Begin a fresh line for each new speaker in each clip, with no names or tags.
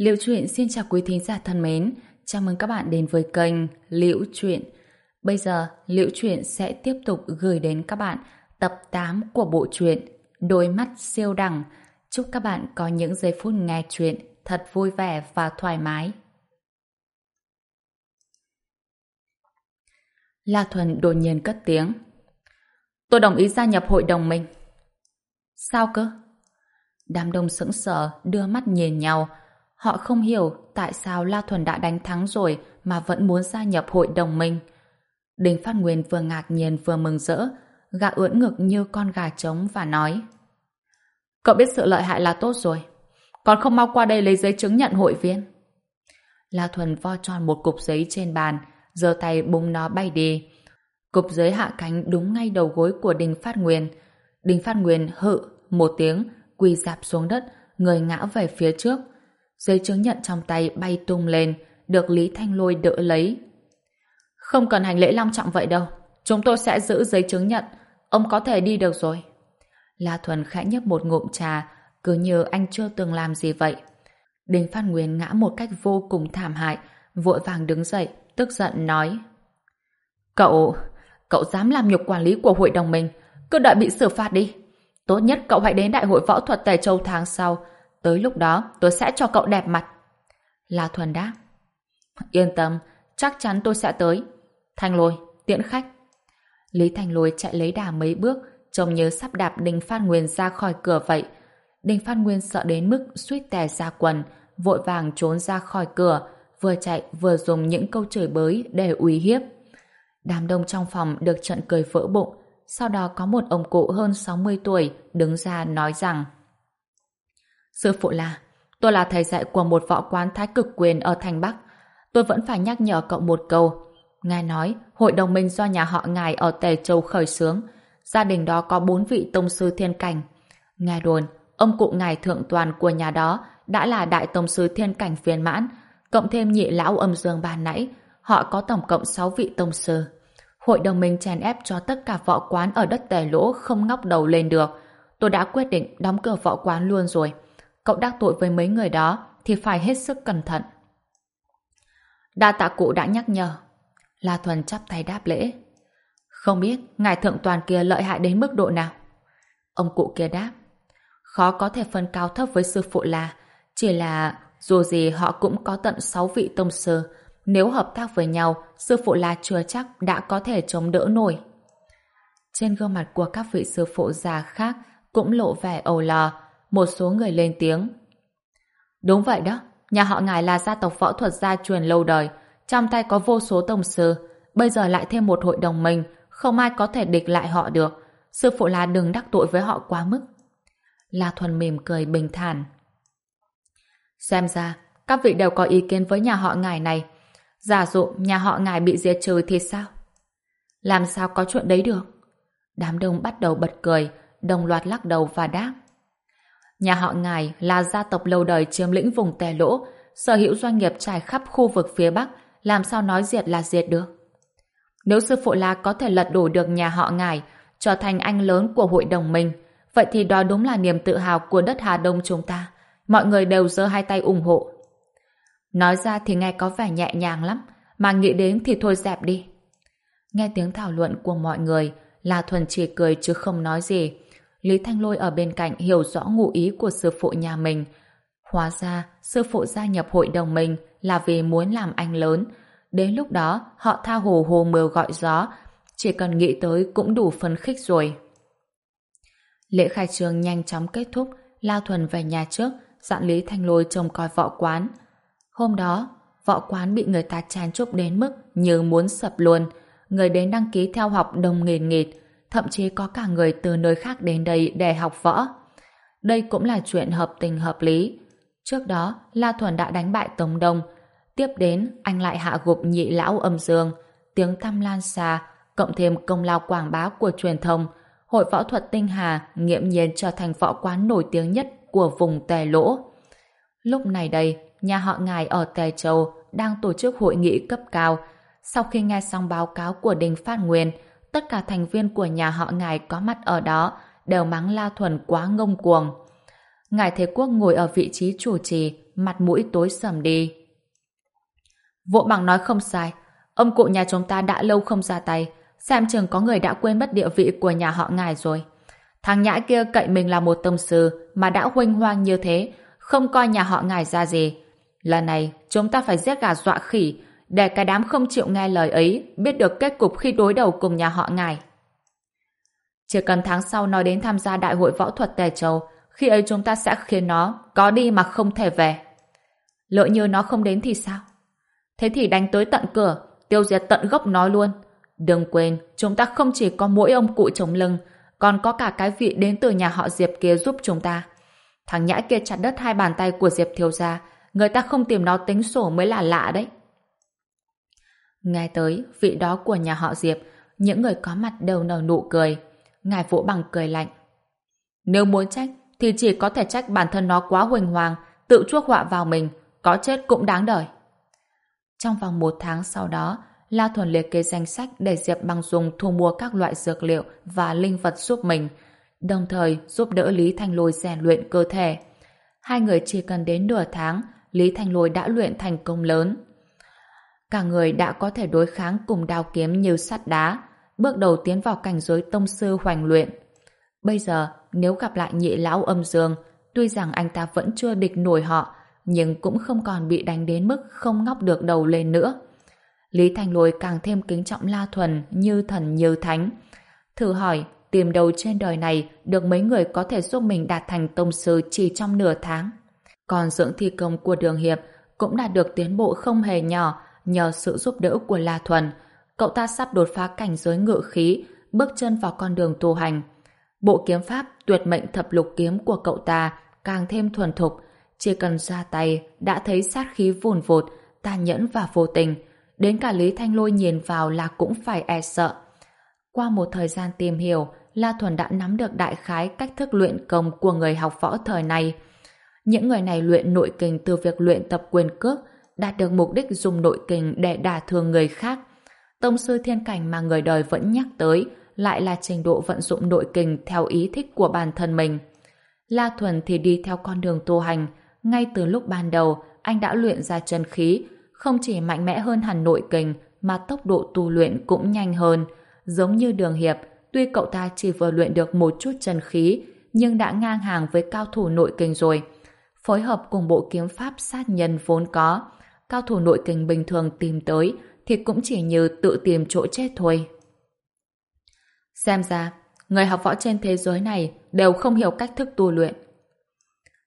Liễu Chuyện xin chào quý thính giả thân mến, chào mừng các bạn đến với kênh Liễu Chuyện. Bây giờ, Liễu Chuyện sẽ tiếp tục gửi đến các bạn tập 8 của bộ truyện Đôi mắt siêu đẳng. Chúc các bạn có những giây phút nghe chuyện thật vui vẻ và thoải mái. La Thuần đột nhiên cất tiếng. Tôi đồng ý gia nhập hội đồng mình. Sao cơ? Đám đông sững sờ, đưa mắt nhìn nhau. Họ không hiểu tại sao La Thuần đã đánh thắng rồi mà vẫn muốn gia nhập hội đồng minh. Đinh Phát Nguyên vừa ngạc nhiên vừa mừng rỡ, gã ưỡn ngực như con gà trống và nói Cậu biết sự lợi hại là tốt rồi. Còn không mau qua đây lấy giấy chứng nhận hội viên. La Thuần vo tròn một cục giấy trên bàn, giơ tay búng nó bay đi. Cục giấy hạ cánh đúng ngay đầu gối của Đinh Phát Nguyên. Đinh Phát Nguyên hự một tiếng, quỳ dạp xuống đất, người ngã về phía trước. Giấy chứng nhận trong tay bay tung lên, được Lý Thanh Lôi đỡ lấy. Không cần hành lễ long trọng vậy đâu. Chúng tôi sẽ giữ giấy chứng nhận. Ông có thể đi được rồi. La Thuần khẽ nhấp một ngụm trà, cứ như anh chưa từng làm gì vậy. Đinh Phát Nguyên ngã một cách vô cùng thảm hại, vội vàng đứng dậy, tức giận nói. Cậu, cậu dám làm nhục quản lý của hội đồng mình, cứ đợi bị xử phạt đi. Tốt nhất cậu hãy đến đại hội võ thuật Tài Châu tháng sau, tới lúc đó tôi sẽ cho cậu đẹp mặt. La Thuần đáp. Yên tâm, chắc chắn tôi sẽ tới. Thanh Lôi, tiễn khách. Lý Thanh Lôi chạy lấy đà mấy bước, trông như sắp đạp Đinh Phan Nguyên ra khỏi cửa vậy. Đinh Phan Nguyên sợ đến mức suýt tè ra quần, vội vàng trốn ra khỏi cửa, vừa chạy vừa dùng những câu chửi bới để uy hiếp. Đám đông trong phòng được trận cười vỡ bụng, sau đó có một ông cụ hơn 60 tuổi đứng ra nói rằng Sư phụ là, tôi là thầy dạy của một võ quán thái cực quyền ở thành Bắc. Tôi vẫn phải nhắc nhở cậu một câu. Ngài nói, hội đồng minh do nhà họ ngài ở Tề Châu khởi xướng. Gia đình đó có bốn vị tông sư thiên cảnh. Ngài đồn, ông cụ ngài thượng toàn của nhà đó đã là đại tông sư thiên cảnh viên mãn, cộng thêm nhị lão âm dương ban nãy, họ có tổng cộng 6 vị tông sư. Hội đồng minh chèn ép cho tất cả võ quán ở đất tề lỗ không ngóc đầu lên được. Tôi đã quyết định đóng cửa võ quán luôn rồi. Cậu đắc tội với mấy người đó thì phải hết sức cẩn thận. Đa tạ cụ đã nhắc nhở. La Thuần chắp tay đáp lễ. Không biết ngài thượng toàn kia lợi hại đến mức độ nào? Ông cụ kia đáp. Khó có thể phân cao thấp với sư phụ là chỉ là dù gì họ cũng có tận 6 vị tông sư nếu hợp tác với nhau, sư phụ là chưa chắc đã có thể chống đỡ nổi. Trên gương mặt của các vị sư phụ già khác cũng lộ vẻ ầu lò một số người lên tiếng. Đúng vậy đó, nhà họ ngài là gia tộc võ thuật gia truyền lâu đời, trong tay có vô số tông sư, bây giờ lại thêm một hội đồng mình, không ai có thể địch lại họ được. Sư phụ là đừng đắc tội với họ quá mức. La Thuần mỉm cười bình thản. Xem ra, các vị đều có ý kiến với nhà họ ngài này. Giả dụ nhà họ ngài bị diệt trừ thì sao? Làm sao có chuyện đấy được? Đám đông bắt đầu bật cười, đồng loạt lắc đầu và đáp. Nhà họ ngài là gia tộc lâu đời chiếm lĩnh vùng tè lỗ, sở hữu doanh nghiệp trải khắp khu vực phía Bắc, làm sao nói diệt là diệt được. Nếu sư phụ La có thể lật đổ được nhà họ ngài, trở thành anh lớn của hội đồng mình, vậy thì đó đúng là niềm tự hào của đất Hà Đông chúng ta. Mọi người đều giơ hai tay ủng hộ. Nói ra thì nghe có vẻ nhẹ nhàng lắm, mà nghĩ đến thì thôi dẹp đi. Nghe tiếng thảo luận của mọi người, La Thuần chỉ cười chứ không nói gì. Lý Thanh Lôi ở bên cạnh hiểu rõ ngụ ý của sư phụ nhà mình. Hóa ra, sư phụ gia nhập hội đồng mình là vì muốn làm anh lớn. Đến lúc đó, họ tha hồ hồ mưa gọi gió. Chỉ cần nghĩ tới cũng đủ phấn khích rồi. Lễ khai trường nhanh chóng kết thúc, La Thuần về nhà trước, dặn Lý Thanh Lôi trông coi võ quán. Hôm đó, võ quán bị người ta chen chúc đến mức như muốn sập luôn. Người đến đăng ký theo học đông nghìn nghịt, thậm chí có cả người từ nơi khác đến đây để học võ. Đây cũng là chuyện hợp tình hợp lý. Trước đó, La Thuần đã đánh bại Tống Đông. Tiếp đến, anh lại hạ gục nhị lão âm dương. Tiếng thăm lan xa, cộng thêm công lao quảng bá của truyền thông. Hội võ thuật Tinh Hà nghiễm nhiên trở thành võ quán nổi tiếng nhất của vùng Tề Lỗ. Lúc này đây, nhà họ ngài ở Tề Châu đang tổ chức hội nghị cấp cao. Sau khi nghe xong báo cáo của Đình Phát Nguyên, tất cả thành viên của nhà họ ngài có mặt ở đó đều mắng La Thuần quá ngông cuồng. Ngài Thế Quốc ngồi ở vị trí chủ trì, mặt mũi tối sầm đi. Vỗ bằng nói không sai, ông cụ nhà chúng ta đã lâu không ra tay, xem chừng có người đã quên mất địa vị của nhà họ ngài rồi. Thằng nhãi kia cậy mình là một tâm sư mà đã huynh hoang như thế, không coi nhà họ ngài ra gì. Lần này, chúng ta phải giết gà dọa khỉ, để cái đám không chịu nghe lời ấy biết được kết cục khi đối đầu cùng nhà họ ngài. Chỉ cần tháng sau nó đến tham gia đại hội võ thuật Tề Châu, khi ấy chúng ta sẽ khiến nó có đi mà không thể về. Lỡ như nó không đến thì sao? Thế thì đánh tới tận cửa, tiêu diệt tận gốc nó luôn. Đừng quên, chúng ta không chỉ có mỗi ông cụ chống lưng, còn có cả cái vị đến từ nhà họ Diệp kia giúp chúng ta. Thằng nhãi kia chặt đất hai bàn tay của Diệp thiếu gia, người ta không tìm nó tính sổ mới là lạ đấy. Nghe tới vị đó của nhà họ Diệp, những người có mặt đều nở nụ cười. Ngài Vũ Bằng cười lạnh. Nếu muốn trách, thì chỉ có thể trách bản thân nó quá huỳnh hoàng, tự chuốc họa vào mình, có chết cũng đáng đời. Trong vòng một tháng sau đó, La Thuần liệt kê danh sách để Diệp Bằng dùng thu mua các loại dược liệu và linh vật giúp mình, đồng thời giúp đỡ Lý Thanh Lôi rèn luyện cơ thể. Hai người chỉ cần đến nửa tháng, Lý Thanh Lôi đã luyện thành công lớn. Cả người đã có thể đối kháng cùng đao kiếm như sắt đá, bước đầu tiến vào cảnh giới tông sư hoành luyện. Bây giờ, nếu gặp lại nhị lão âm dương, tuy rằng anh ta vẫn chưa địch nổi họ, nhưng cũng không còn bị đánh đến mức không ngóc được đầu lên nữa. Lý Thành Lôi càng thêm kính trọng La Thuần như thần như thánh. Thử hỏi, tìm đầu trên đời này được mấy người có thể giúp mình đạt thành tông sư chỉ trong nửa tháng. Còn dưỡng thi công của Đường Hiệp cũng đạt được tiến bộ không hề nhỏ nhờ sự giúp đỡ của La Thuần. Cậu ta sắp đột phá cảnh giới ngự khí, bước chân vào con đường tu hành. Bộ kiếm pháp tuyệt mệnh thập lục kiếm của cậu ta càng thêm thuần thục, chỉ cần ra tay đã thấy sát khí vùn vụt, tàn nhẫn và vô tình. Đến cả Lý Thanh Lôi nhìn vào là cũng phải e sợ. Qua một thời gian tìm hiểu, La Thuần đã nắm được đại khái cách thức luyện công của người học võ thời này. Những người này luyện nội kình từ việc luyện tập quyền cước, đạt được mục đích dùng nội kình để đả thương người khác. Tông sư thiên cảnh mà người đời vẫn nhắc tới lại là trình độ vận dụng nội kình theo ý thích của bản thân mình. La Thuần thì đi theo con đường tu hành, ngay từ lúc ban đầu anh đã luyện ra chân khí, không chỉ mạnh mẽ hơn hẳn nội kình mà tốc độ tu luyện cũng nhanh hơn. Giống như đường hiệp, tuy cậu ta chỉ vừa luyện được một chút chân khí, nhưng đã ngang hàng với cao thủ nội kình rồi. Phối hợp cùng bộ kiếm pháp sát nhân vốn có, cao thủ nội kình bình thường tìm tới thì cũng chỉ như tự tìm chỗ chết thôi. Xem ra, người học võ trên thế giới này đều không hiểu cách thức tu luyện.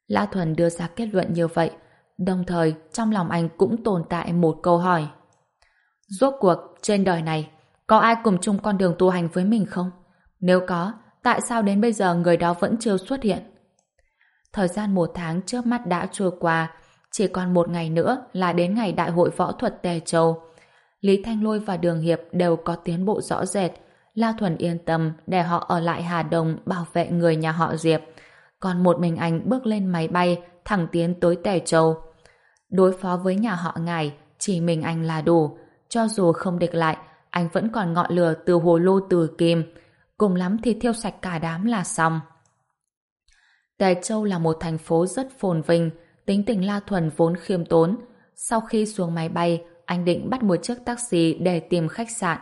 La Thuần đưa ra kết luận như vậy, đồng thời trong lòng anh cũng tồn tại một câu hỏi. Rốt cuộc, trên đời này, có ai cùng chung con đường tu hành với mình không? Nếu có, tại sao đến bây giờ người đó vẫn chưa xuất hiện? Thời gian một tháng trước mắt đã trôi qua, chỉ còn một ngày nữa là đến ngày đại hội võ thuật Tề Châu. Lý Thanh Lôi và Đường Hiệp đều có tiến bộ rõ rệt. La Thuần yên tâm để họ ở lại Hà Đông bảo vệ người nhà họ Diệp. Còn một mình anh bước lên máy bay thẳng tiến tới Tề Châu. Đối phó với nhà họ ngài, chỉ mình anh là đủ. Cho dù không địch lại, anh vẫn còn ngọn lửa từ hồ lô từ kim. Cùng lắm thì thiêu sạch cả đám là xong. Tề Châu là một thành phố rất phồn vinh, tính tình La Thuần vốn khiêm tốn. Sau khi xuống máy bay, anh định bắt một chiếc taxi để tìm khách sạn.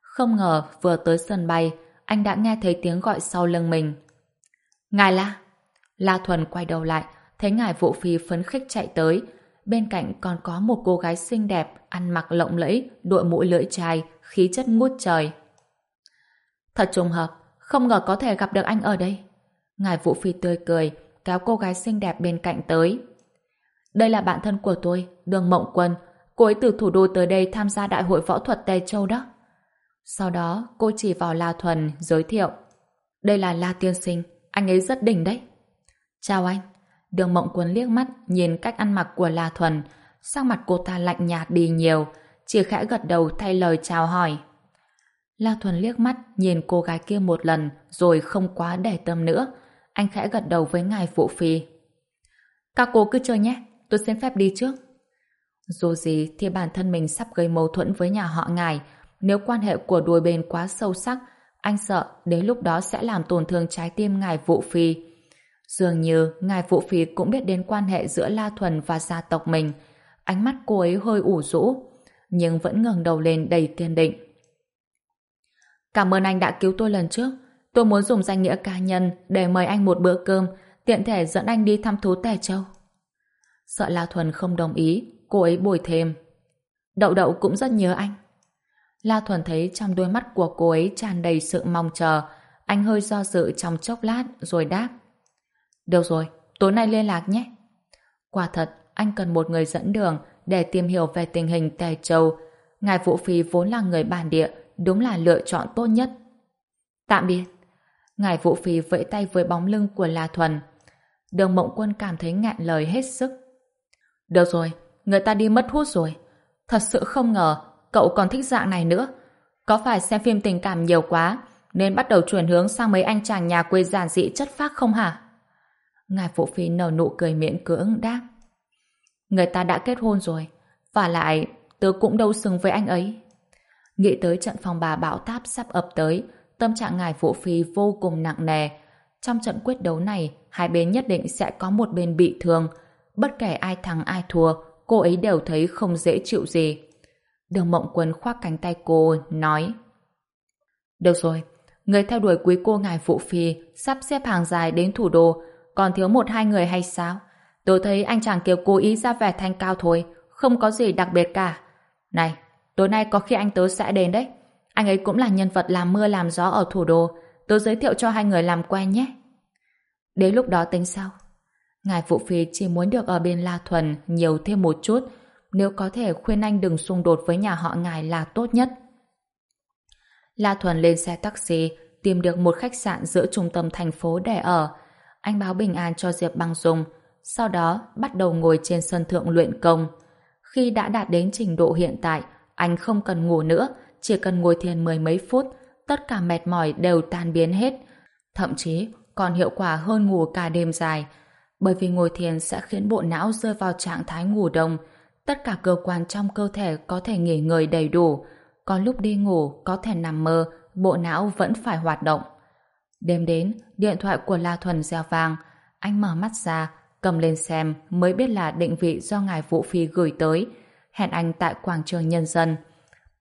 Không ngờ vừa tới sân bay, anh đã nghe thấy tiếng gọi sau lưng mình. Ngài La! La Thuần quay đầu lại, thấy ngài Vũ Phi phấn khích chạy tới. Bên cạnh còn có một cô gái xinh đẹp, ăn mặc lộng lẫy, đội mũi lưỡi chai, khí chất ngút trời. Thật trùng hợp, không ngờ có thể gặp được anh ở đây. Ngài Vũ Phi tươi cười, kéo cô gái xinh đẹp bên cạnh tới. Đây là bạn thân của tôi, Đường Mộng Quân. Cô ấy từ thủ đô tới đây tham gia đại hội võ thuật Tây Châu đó. Sau đó, cô chỉ vào La Thuần, giới thiệu. Đây là La Tiên Sinh, anh ấy rất đỉnh đấy. Chào anh. Đường Mộng Quân liếc mắt, nhìn cách ăn mặc của La Thuần. Sắc mặt cô ta lạnh nhạt đi nhiều, chỉ khẽ gật đầu thay lời chào hỏi. La Thuần liếc mắt, nhìn cô gái kia một lần, rồi không quá để tâm nữa. Anh khẽ gật đầu với ngài phụ Phi. Các cô cứ chơi nhé, tôi xin phép đi trước. Dù gì thì bản thân mình sắp gây mâu thuẫn với nhà họ ngài. Nếu quan hệ của đôi bên quá sâu sắc, anh sợ đến lúc đó sẽ làm tổn thương trái tim ngài Vũ Phi. Dường như ngài Vũ Phi cũng biết đến quan hệ giữa La Thuần và gia tộc mình. Ánh mắt cô ấy hơi ủ rũ, nhưng vẫn ngẩng đầu lên đầy kiên định. Cảm ơn anh đã cứu tôi lần trước. Tôi muốn dùng danh nghĩa cá nhân để mời anh một bữa cơm, tiện thể dẫn anh đi thăm thú Tề Châu. Sợ La Thuần không đồng ý, cô ấy bồi thêm. Đậu đậu cũng rất nhớ anh. La Thuần thấy trong đôi mắt của cô ấy tràn đầy sự mong chờ. Anh hơi do dự trong chốc lát rồi đáp. Được rồi, tối nay liên lạc nhé. Quả thật, anh cần một người dẫn đường để tìm hiểu về tình hình Tề Châu. Ngài Vũ Phi vốn là người bản địa, đúng là lựa chọn tốt nhất. Tạm biệt. Ngài Vũ Phi vẫy tay với bóng lưng của La Thuần. Đường Mộng Quân cảm thấy ngạn lời hết sức. Được rồi, người ta đi mất hút rồi. Thật sự không ngờ cậu còn thích dạng này nữa. Có phải xem phim tình cảm nhiều quá nên bắt đầu chuyển hướng sang mấy anh chàng nhà quê giản dị chất phác không hả? Ngài Phụ Phi nở nụ cười miễn cưỡng đáp. Người ta đã kết hôn rồi. Và lại, tớ cũng đâu xứng với anh ấy. Nghĩ tới trận phòng bà bão táp sắp ập tới, tâm trạng ngài Phụ Phi vô cùng nặng nề. Trong trận quyết đấu này, hai bên nhất định sẽ có một bên bị thương. Bất kể ai thắng ai thua, cô ấy đều thấy không dễ chịu gì. Đường Mộng Quân khoác cánh tay cô, nói Được rồi, người theo đuổi quý cô ngài Phụ Phi sắp xếp hàng dài đến thủ đô, còn thiếu một hai người hay sao? Tôi thấy anh chàng kia cố ý ra vẻ thanh cao thôi, không có gì đặc biệt cả. Này, tối nay có khi anh tớ sẽ đến đấy. Anh ấy cũng là nhân vật làm mưa làm gió ở thủ đô. Tôi giới thiệu cho hai người làm quen nhé. Đến lúc đó tính sao? Ngài Phụ Phi chỉ muốn được ở bên La Thuần nhiều thêm một chút, nếu có thể khuyên anh đừng xung đột với nhà họ ngài là tốt nhất. La Thuần lên xe taxi, tìm được một khách sạn giữa trung tâm thành phố để ở. Anh báo bình an cho Diệp Băng Dung, sau đó bắt đầu ngồi trên sân thượng luyện công. Khi đã đạt đến trình độ hiện tại, anh không cần ngủ nữa, chỉ cần ngồi thiền mười mấy phút, tất cả mệt mỏi đều tan biến hết. Thậm chí còn hiệu quả hơn ngủ cả đêm dài, bởi vì ngồi thiền sẽ khiến bộ não rơi vào trạng thái ngủ đông, tất cả cơ quan trong cơ thể có thể nghỉ ngơi đầy đủ, có lúc đi ngủ có thể nằm mơ, bộ não vẫn phải hoạt động. Đêm đến, điện thoại của La Thuần reo vang, anh mở mắt ra, cầm lên xem mới biết là định vị do ngài Vũ Phi gửi tới, hẹn anh tại quảng trường nhân dân.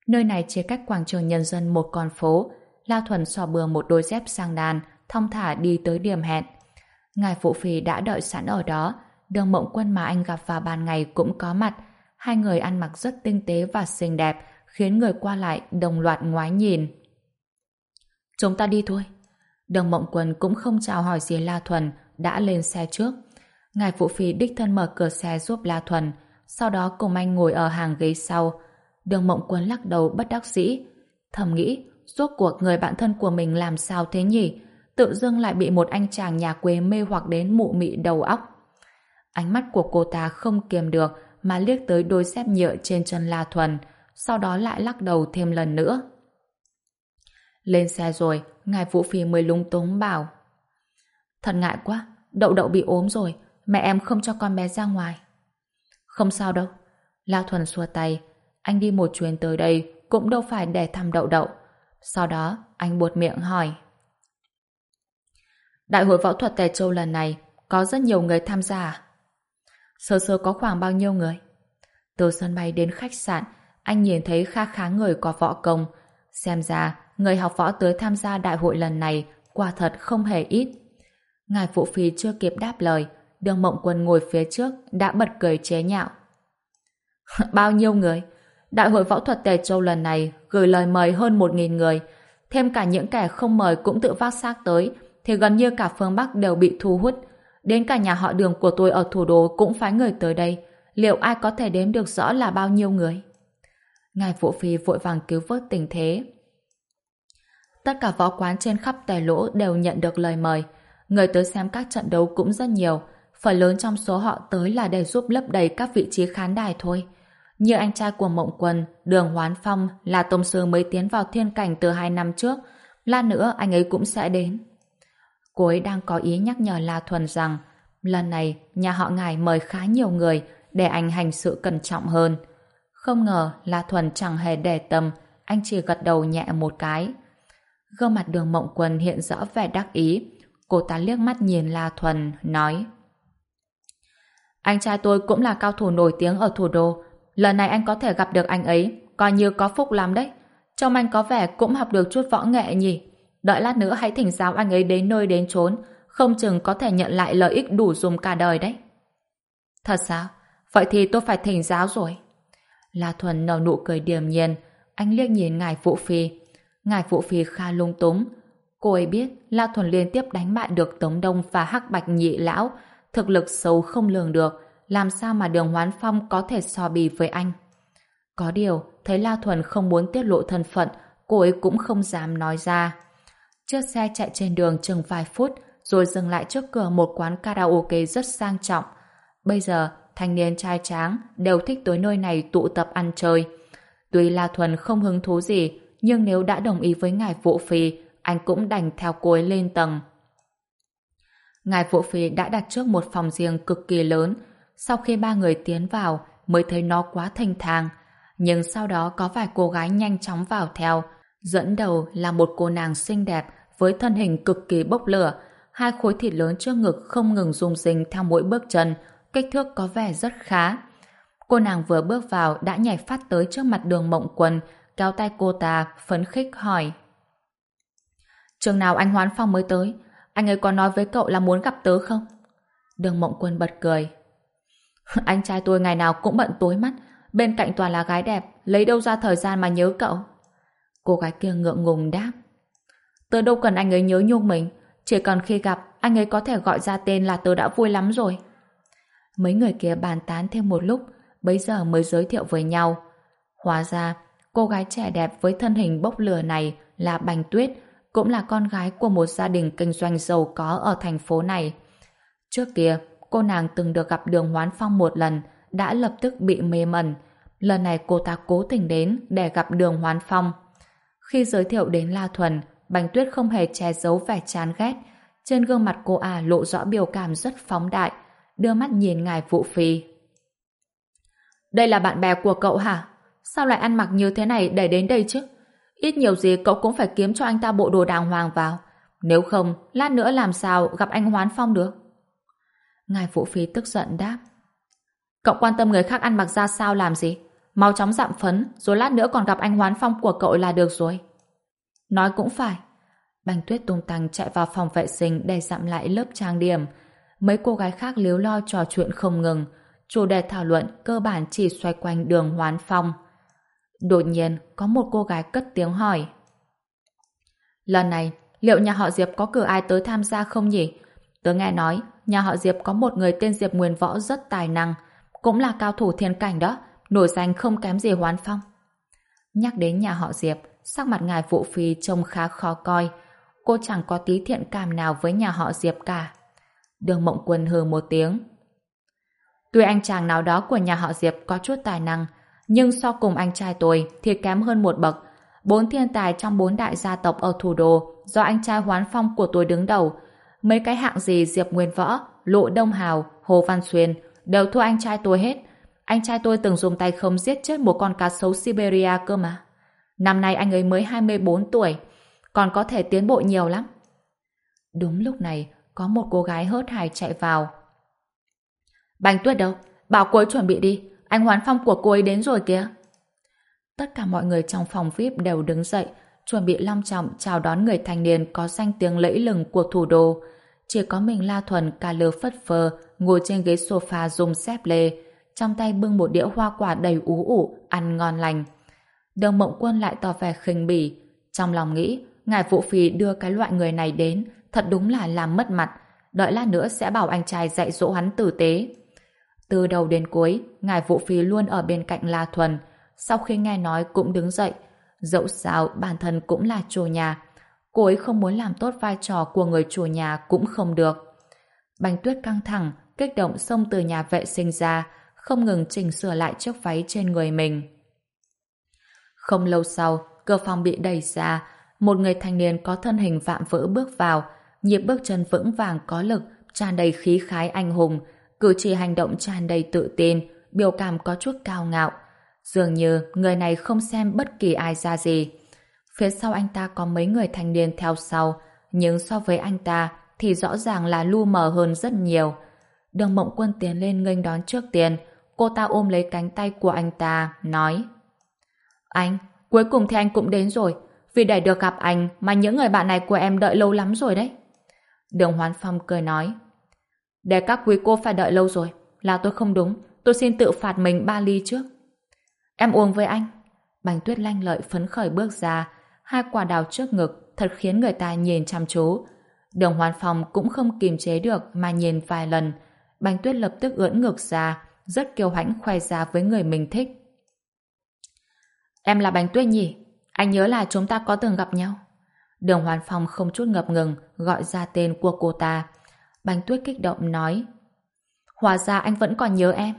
Nơi này chia cách quảng trường nhân dân một con phố, La Thuần xò bừa một đôi dép sang đàn, thong thả đi tới điểm hẹn. Ngài phụ Phi đã đợi sẵn ở đó, đường mộng quân mà anh gặp vào ban ngày cũng có mặt, Hai người ăn mặc rất tinh tế và xinh đẹp, khiến người qua lại đồng loạt ngoái nhìn. Chúng ta đi thôi. Đồng Mộng Quân cũng không chào hỏi gì La Thuần, đã lên xe trước. Ngài Phụ Phi đích thân mở cửa xe giúp La Thuần, sau đó cùng anh ngồi ở hàng ghế sau. Đường Mộng Quân lắc đầu bất đắc dĩ. Thầm nghĩ, rốt cuộc người bạn thân của mình làm sao thế nhỉ? Tự dưng lại bị một anh chàng nhà quê mê hoặc đến mụ mị đầu óc. Ánh mắt của cô ta không kiềm được, mà liếc tới đôi dép nhựa trên chân La Thuần, sau đó lại lắc đầu thêm lần nữa. Lên xe rồi, ngài Vũ Phi mới lung túng bảo Thật ngại quá, đậu đậu bị ốm rồi, mẹ em không cho con bé ra ngoài. Không sao đâu. La Thuần xua tay, anh đi một chuyến tới đây cũng đâu phải để thăm đậu đậu. Sau đó, anh buột miệng hỏi. Đại hội võ thuật Tè Châu lần này có rất nhiều người tham gia à? Sơ sơ có khoảng bao nhiêu người? Từ sân bay đến khách sạn, anh nhìn thấy kha khá người có võ công. Xem ra, người học võ tới tham gia đại hội lần này quả thật không hề ít. Ngài Phụ Phi chưa kịp đáp lời, đường mộng quân ngồi phía trước đã bật cười chế nhạo. bao nhiêu người? Đại hội võ thuật Tề Châu lần này gửi lời mời hơn một nghìn người, thêm cả những kẻ không mời cũng tự vác xác tới, thì gần như cả phương Bắc đều bị thu hút, Đến cả nhà họ đường của tôi ở thủ đô cũng phái người tới đây. Liệu ai có thể đếm được rõ là bao nhiêu người? Ngài Vũ Phi vội vàng cứu vớt tình thế. Tất cả võ quán trên khắp tài lỗ đều nhận được lời mời. Người tới xem các trận đấu cũng rất nhiều. Phần lớn trong số họ tới là để giúp lấp đầy các vị trí khán đài thôi. Như anh trai của Mộng Quân, Đường Hoán Phong là tông sư mới tiến vào thiên cảnh từ hai năm trước. Lát nữa anh ấy cũng sẽ đến. Cô ấy đang có ý nhắc nhở La Thuần rằng lần này nhà họ ngài mời khá nhiều người để anh hành sự cẩn trọng hơn. Không ngờ La Thuần chẳng hề để tâm, anh chỉ gật đầu nhẹ một cái. Gương mặt đường mộng quân hiện rõ vẻ đắc ý. Cô ta liếc mắt nhìn La Thuần, nói Anh trai tôi cũng là cao thủ nổi tiếng ở thủ đô. Lần này anh có thể gặp được anh ấy, coi như có phúc lắm đấy. Trông anh có vẻ cũng học được chút võ nghệ nhỉ. Đợi lát nữa hãy thỉnh giáo anh ấy đến nơi đến chốn, không chừng có thể nhận lại lợi ích đủ dùng cả đời đấy. Thật sao? Vậy thì tôi phải thỉnh giáo rồi. La Thuần nở nụ cười điềm nhiên, anh liếc nhìn ngài phụ Phi. Ngài phụ Phi khá lung túng. Cô ấy biết La Thuần liên tiếp đánh bại được Tống Đông và Hắc Bạch Nhị Lão, thực lực xấu không lường được, làm sao mà đường Hoán Phong có thể so bì với anh. Có điều, thấy La Thuần không muốn tiết lộ thân phận, cô ấy cũng không dám nói ra. Chiếc xe chạy trên đường chừng vài phút, rồi dừng lại trước cửa một quán karaoke rất sang trọng. Bây giờ, thanh niên trai tráng đều thích tới nơi này tụ tập ăn chơi. Tuy La Thuần không hứng thú gì, nhưng nếu đã đồng ý với ngài Vũ Phi, anh cũng đành theo cô ấy lên tầng. Ngài Vũ Phi đã đặt trước một phòng riêng cực kỳ lớn. Sau khi ba người tiến vào, mới thấy nó quá thanh thang. Nhưng sau đó có vài cô gái nhanh chóng vào theo. Dẫn đầu là một cô nàng xinh đẹp với thân hình cực kỳ bốc lửa. Hai khối thịt lớn trước ngực không ngừng rung rinh theo mỗi bước chân, kích thước có vẻ rất khá. Cô nàng vừa bước vào đã nhảy phát tới trước mặt đường mộng quần kéo tay cô ta, phấn khích hỏi. Trường nào anh Hoán Phong mới tới? Anh ấy có nói với cậu là muốn gặp tớ không? Đường mộng quân bật cười. anh trai tôi ngày nào cũng bận tối mắt, bên cạnh toàn là gái đẹp, lấy đâu ra thời gian mà nhớ cậu? Cô gái kia ngượng ngùng đáp. Tớ đâu cần anh ấy nhớ nhung mình, chỉ cần khi gặp, anh ấy có thể gọi ra tên là tớ đã vui lắm rồi. Mấy người kia bàn tán thêm một lúc, bấy giờ mới giới thiệu với nhau. Hóa ra, cô gái trẻ đẹp với thân hình bốc lửa này là Bành Tuyết, cũng là con gái của một gia đình kinh doanh giàu có ở thành phố này. Trước kia, cô nàng từng được gặp đường Hoán Phong một lần, đã lập tức bị mê mẩn. Lần này cô ta cố tình đến để gặp đường Hoán Phong. Khi giới thiệu đến La Thuần, Bành Tuyết không hề che giấu vẻ chán ghét. Trên gương mặt cô à lộ rõ biểu cảm rất phóng đại, đưa mắt nhìn ngài Vũ Phi. Đây là bạn bè của cậu hả? Sao lại ăn mặc như thế này để đến đây chứ? Ít nhiều gì cậu cũng phải kiếm cho anh ta bộ đồ đàng hoàng vào. Nếu không, lát nữa làm sao gặp anh Hoán Phong được? Ngài Vũ Phi tức giận đáp. Cậu quan tâm người khác ăn mặc ra sao làm gì? Mau chóng dặm phấn, rồi lát nữa còn gặp anh Hoán Phong của cậu là được rồi. Nói cũng phải. Bành tuyết tung tăng chạy vào phòng vệ sinh để dặm lại lớp trang điểm. Mấy cô gái khác liếu lo trò chuyện không ngừng. Chủ đề thảo luận cơ bản chỉ xoay quanh đường Hoán Phong. Đột nhiên, có một cô gái cất tiếng hỏi. Lần này, liệu nhà họ Diệp có cử ai tới tham gia không nhỉ? Tớ nghe nói, nhà họ Diệp có một người tên Diệp Nguyên Võ rất tài năng, cũng là cao thủ thiên cảnh đó, nổi danh không kém gì Hoán Phong. Nhắc đến nhà họ Diệp, sắc mặt ngài Vũ Phi trông khá khó coi. Cô chẳng có tí thiện cảm nào với nhà họ Diệp cả. Đường Mộng Quân hừ một tiếng. Tuy anh chàng nào đó của nhà họ Diệp có chút tài năng, nhưng so cùng anh trai tôi thì kém hơn một bậc. Bốn thiên tài trong bốn đại gia tộc ở thủ đô do anh trai Hoán Phong của tôi đứng đầu. Mấy cái hạng gì Diệp Nguyên Võ, Lộ Đông Hào, Hồ Văn Xuyên đều thua anh trai tôi hết. Anh trai tôi từng dùng tay không giết chết một con cá sấu Siberia cơ mà. Năm nay anh ấy mới 24 tuổi, còn có thể tiến bộ nhiều lắm. Đúng lúc này, có một cô gái hớt hải chạy vào. Bánh tuyết đâu? Bảo cô ấy chuẩn bị đi. Anh Hoán Phong của cô ấy đến rồi kìa. Tất cả mọi người trong phòng VIP đều đứng dậy, chuẩn bị long trọng chào đón người thanh niên có danh tiếng lẫy lừng của thủ đô. Chỉ có mình La Thuần cà lơ phất phơ, ngồi trên ghế sofa dùng xếp lê, trong tay bưng một đĩa hoa quả đầy ú ủ, ăn ngon lành. đồng Mộng Quân lại tỏ vẻ khinh bỉ, trong lòng nghĩ, ngài Vũ Phi đưa cái loại người này đến, thật đúng là làm mất mặt, đợi lát nữa sẽ bảo anh trai dạy dỗ hắn tử tế. Từ đầu đến cuối, ngài Vũ Phi luôn ở bên cạnh La Thuần, sau khi nghe nói cũng đứng dậy, dẫu sao bản thân cũng là chủ nhà, cô ấy không muốn làm tốt vai trò của người chủ nhà cũng không được. Bánh tuyết căng thẳng, kích động xông từ nhà vệ sinh ra, không ngừng chỉnh sửa lại chiếc váy trên người mình. Không lâu sau, cửa phòng bị đẩy ra, một người thanh niên có thân hình vạm vỡ bước vào, nhịp bước chân vững vàng có lực, tràn đầy khí khái anh hùng, cử chỉ hành động tràn đầy tự tin, biểu cảm có chút cao ngạo. Dường như người này không xem bất kỳ ai ra gì. Phía sau anh ta có mấy người thanh niên theo sau, nhưng so với anh ta thì rõ ràng là lu mờ hơn rất nhiều. Đường Mộng Quân tiến lên nghênh đón trước tiên, cô ta ôm lấy cánh tay của anh ta, nói Anh, cuối cùng thì anh cũng đến rồi, vì để được gặp anh mà những người bạn này của em đợi lâu lắm rồi đấy. Đường Hoán Phong cười nói Để các quý cô phải đợi lâu rồi, là tôi không đúng, tôi xin tự phạt mình ba ly trước. Em uống với anh. Bành tuyết lanh lợi phấn khởi bước ra, hai quả đào trước ngực thật khiến người ta nhìn chăm chú. Đường Hoán Phong cũng không kiềm chế được mà nhìn vài lần. Bành tuyết lập tức ưỡn ngực ra, rất kiêu hãnh khoe ra với người mình thích. Em là bánh tuyết nhỉ? Anh nhớ là chúng ta có từng gặp nhau. Đường Hoàn Phong không chút ngập ngừng gọi ra tên của cô ta. Bánh tuyết kích động nói Hóa ra anh vẫn còn nhớ em.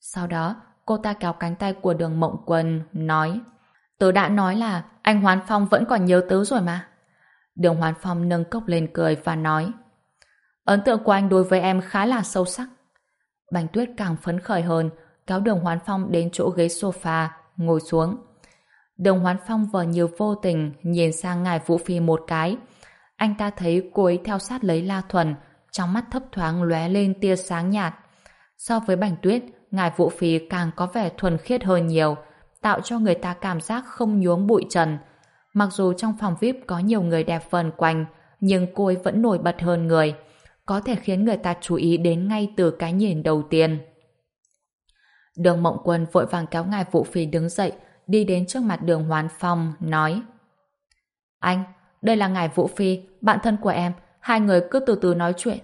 Sau đó, cô ta kéo cánh tay của đường mộng quân, nói Tớ đã nói là anh Hoàn Phong vẫn còn nhớ tớ rồi mà. Đường Hoàn Phong nâng cốc lên cười và nói Ấn tượng của anh đối với em khá là sâu sắc. Bành tuyết càng phấn khởi hơn, kéo đường Hoán Phong đến chỗ ghế sofa, ngồi xuống. Đường Hoán Phong vờ như vô tình nhìn sang ngài Vũ Phi một cái. Anh ta thấy cô ấy theo sát lấy La Thuần, trong mắt thấp thoáng lóe lên tia sáng nhạt. So với Bành Tuyết, ngài Vũ Phi càng có vẻ thuần khiết hơn nhiều, tạo cho người ta cảm giác không nhuốm bụi trần. Mặc dù trong phòng VIP có nhiều người đẹp vần quanh, nhưng cô ấy vẫn nổi bật hơn người, có thể khiến người ta chú ý đến ngay từ cái nhìn đầu tiên. Đường Mộng Quân vội vàng kéo ngài Vũ Phi đứng dậy, đi đến trước mặt đường Hoán Phong, nói Anh, đây là ngài Vũ Phi, bạn thân của em, hai người cứ từ từ nói chuyện.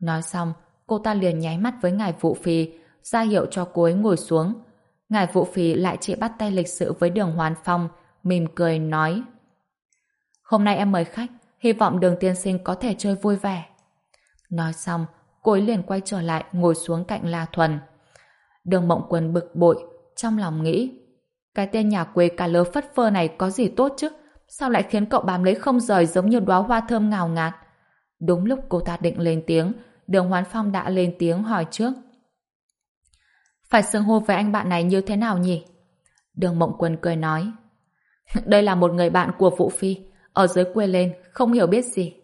Nói xong, cô ta liền nháy mắt với ngài Vũ Phi, ra hiệu cho cô ấy ngồi xuống. Ngài Vũ Phi lại chỉ bắt tay lịch sự với đường Hoán Phong, mỉm cười nói Hôm nay em mời khách, hy vọng đường tiên sinh có thể chơi vui vẻ. Nói xong, cô ấy liền quay trở lại ngồi xuống cạnh La Thuần. Đường Mộng Quân bực bội, trong lòng nghĩ cái tên nhà quê cả lớ phất phơ này có gì tốt chứ? Sao lại khiến cậu bám lấy không rời giống như đóa hoa thơm ngào ngạt? Đúng lúc cô ta định lên tiếng, đường Hoán Phong đã lên tiếng hỏi trước. Phải xưng hô với anh bạn này như thế nào nhỉ? Đường Mộng Quân cười nói. Đây là một người bạn của Vũ Phi, ở dưới quê lên, không hiểu biết gì.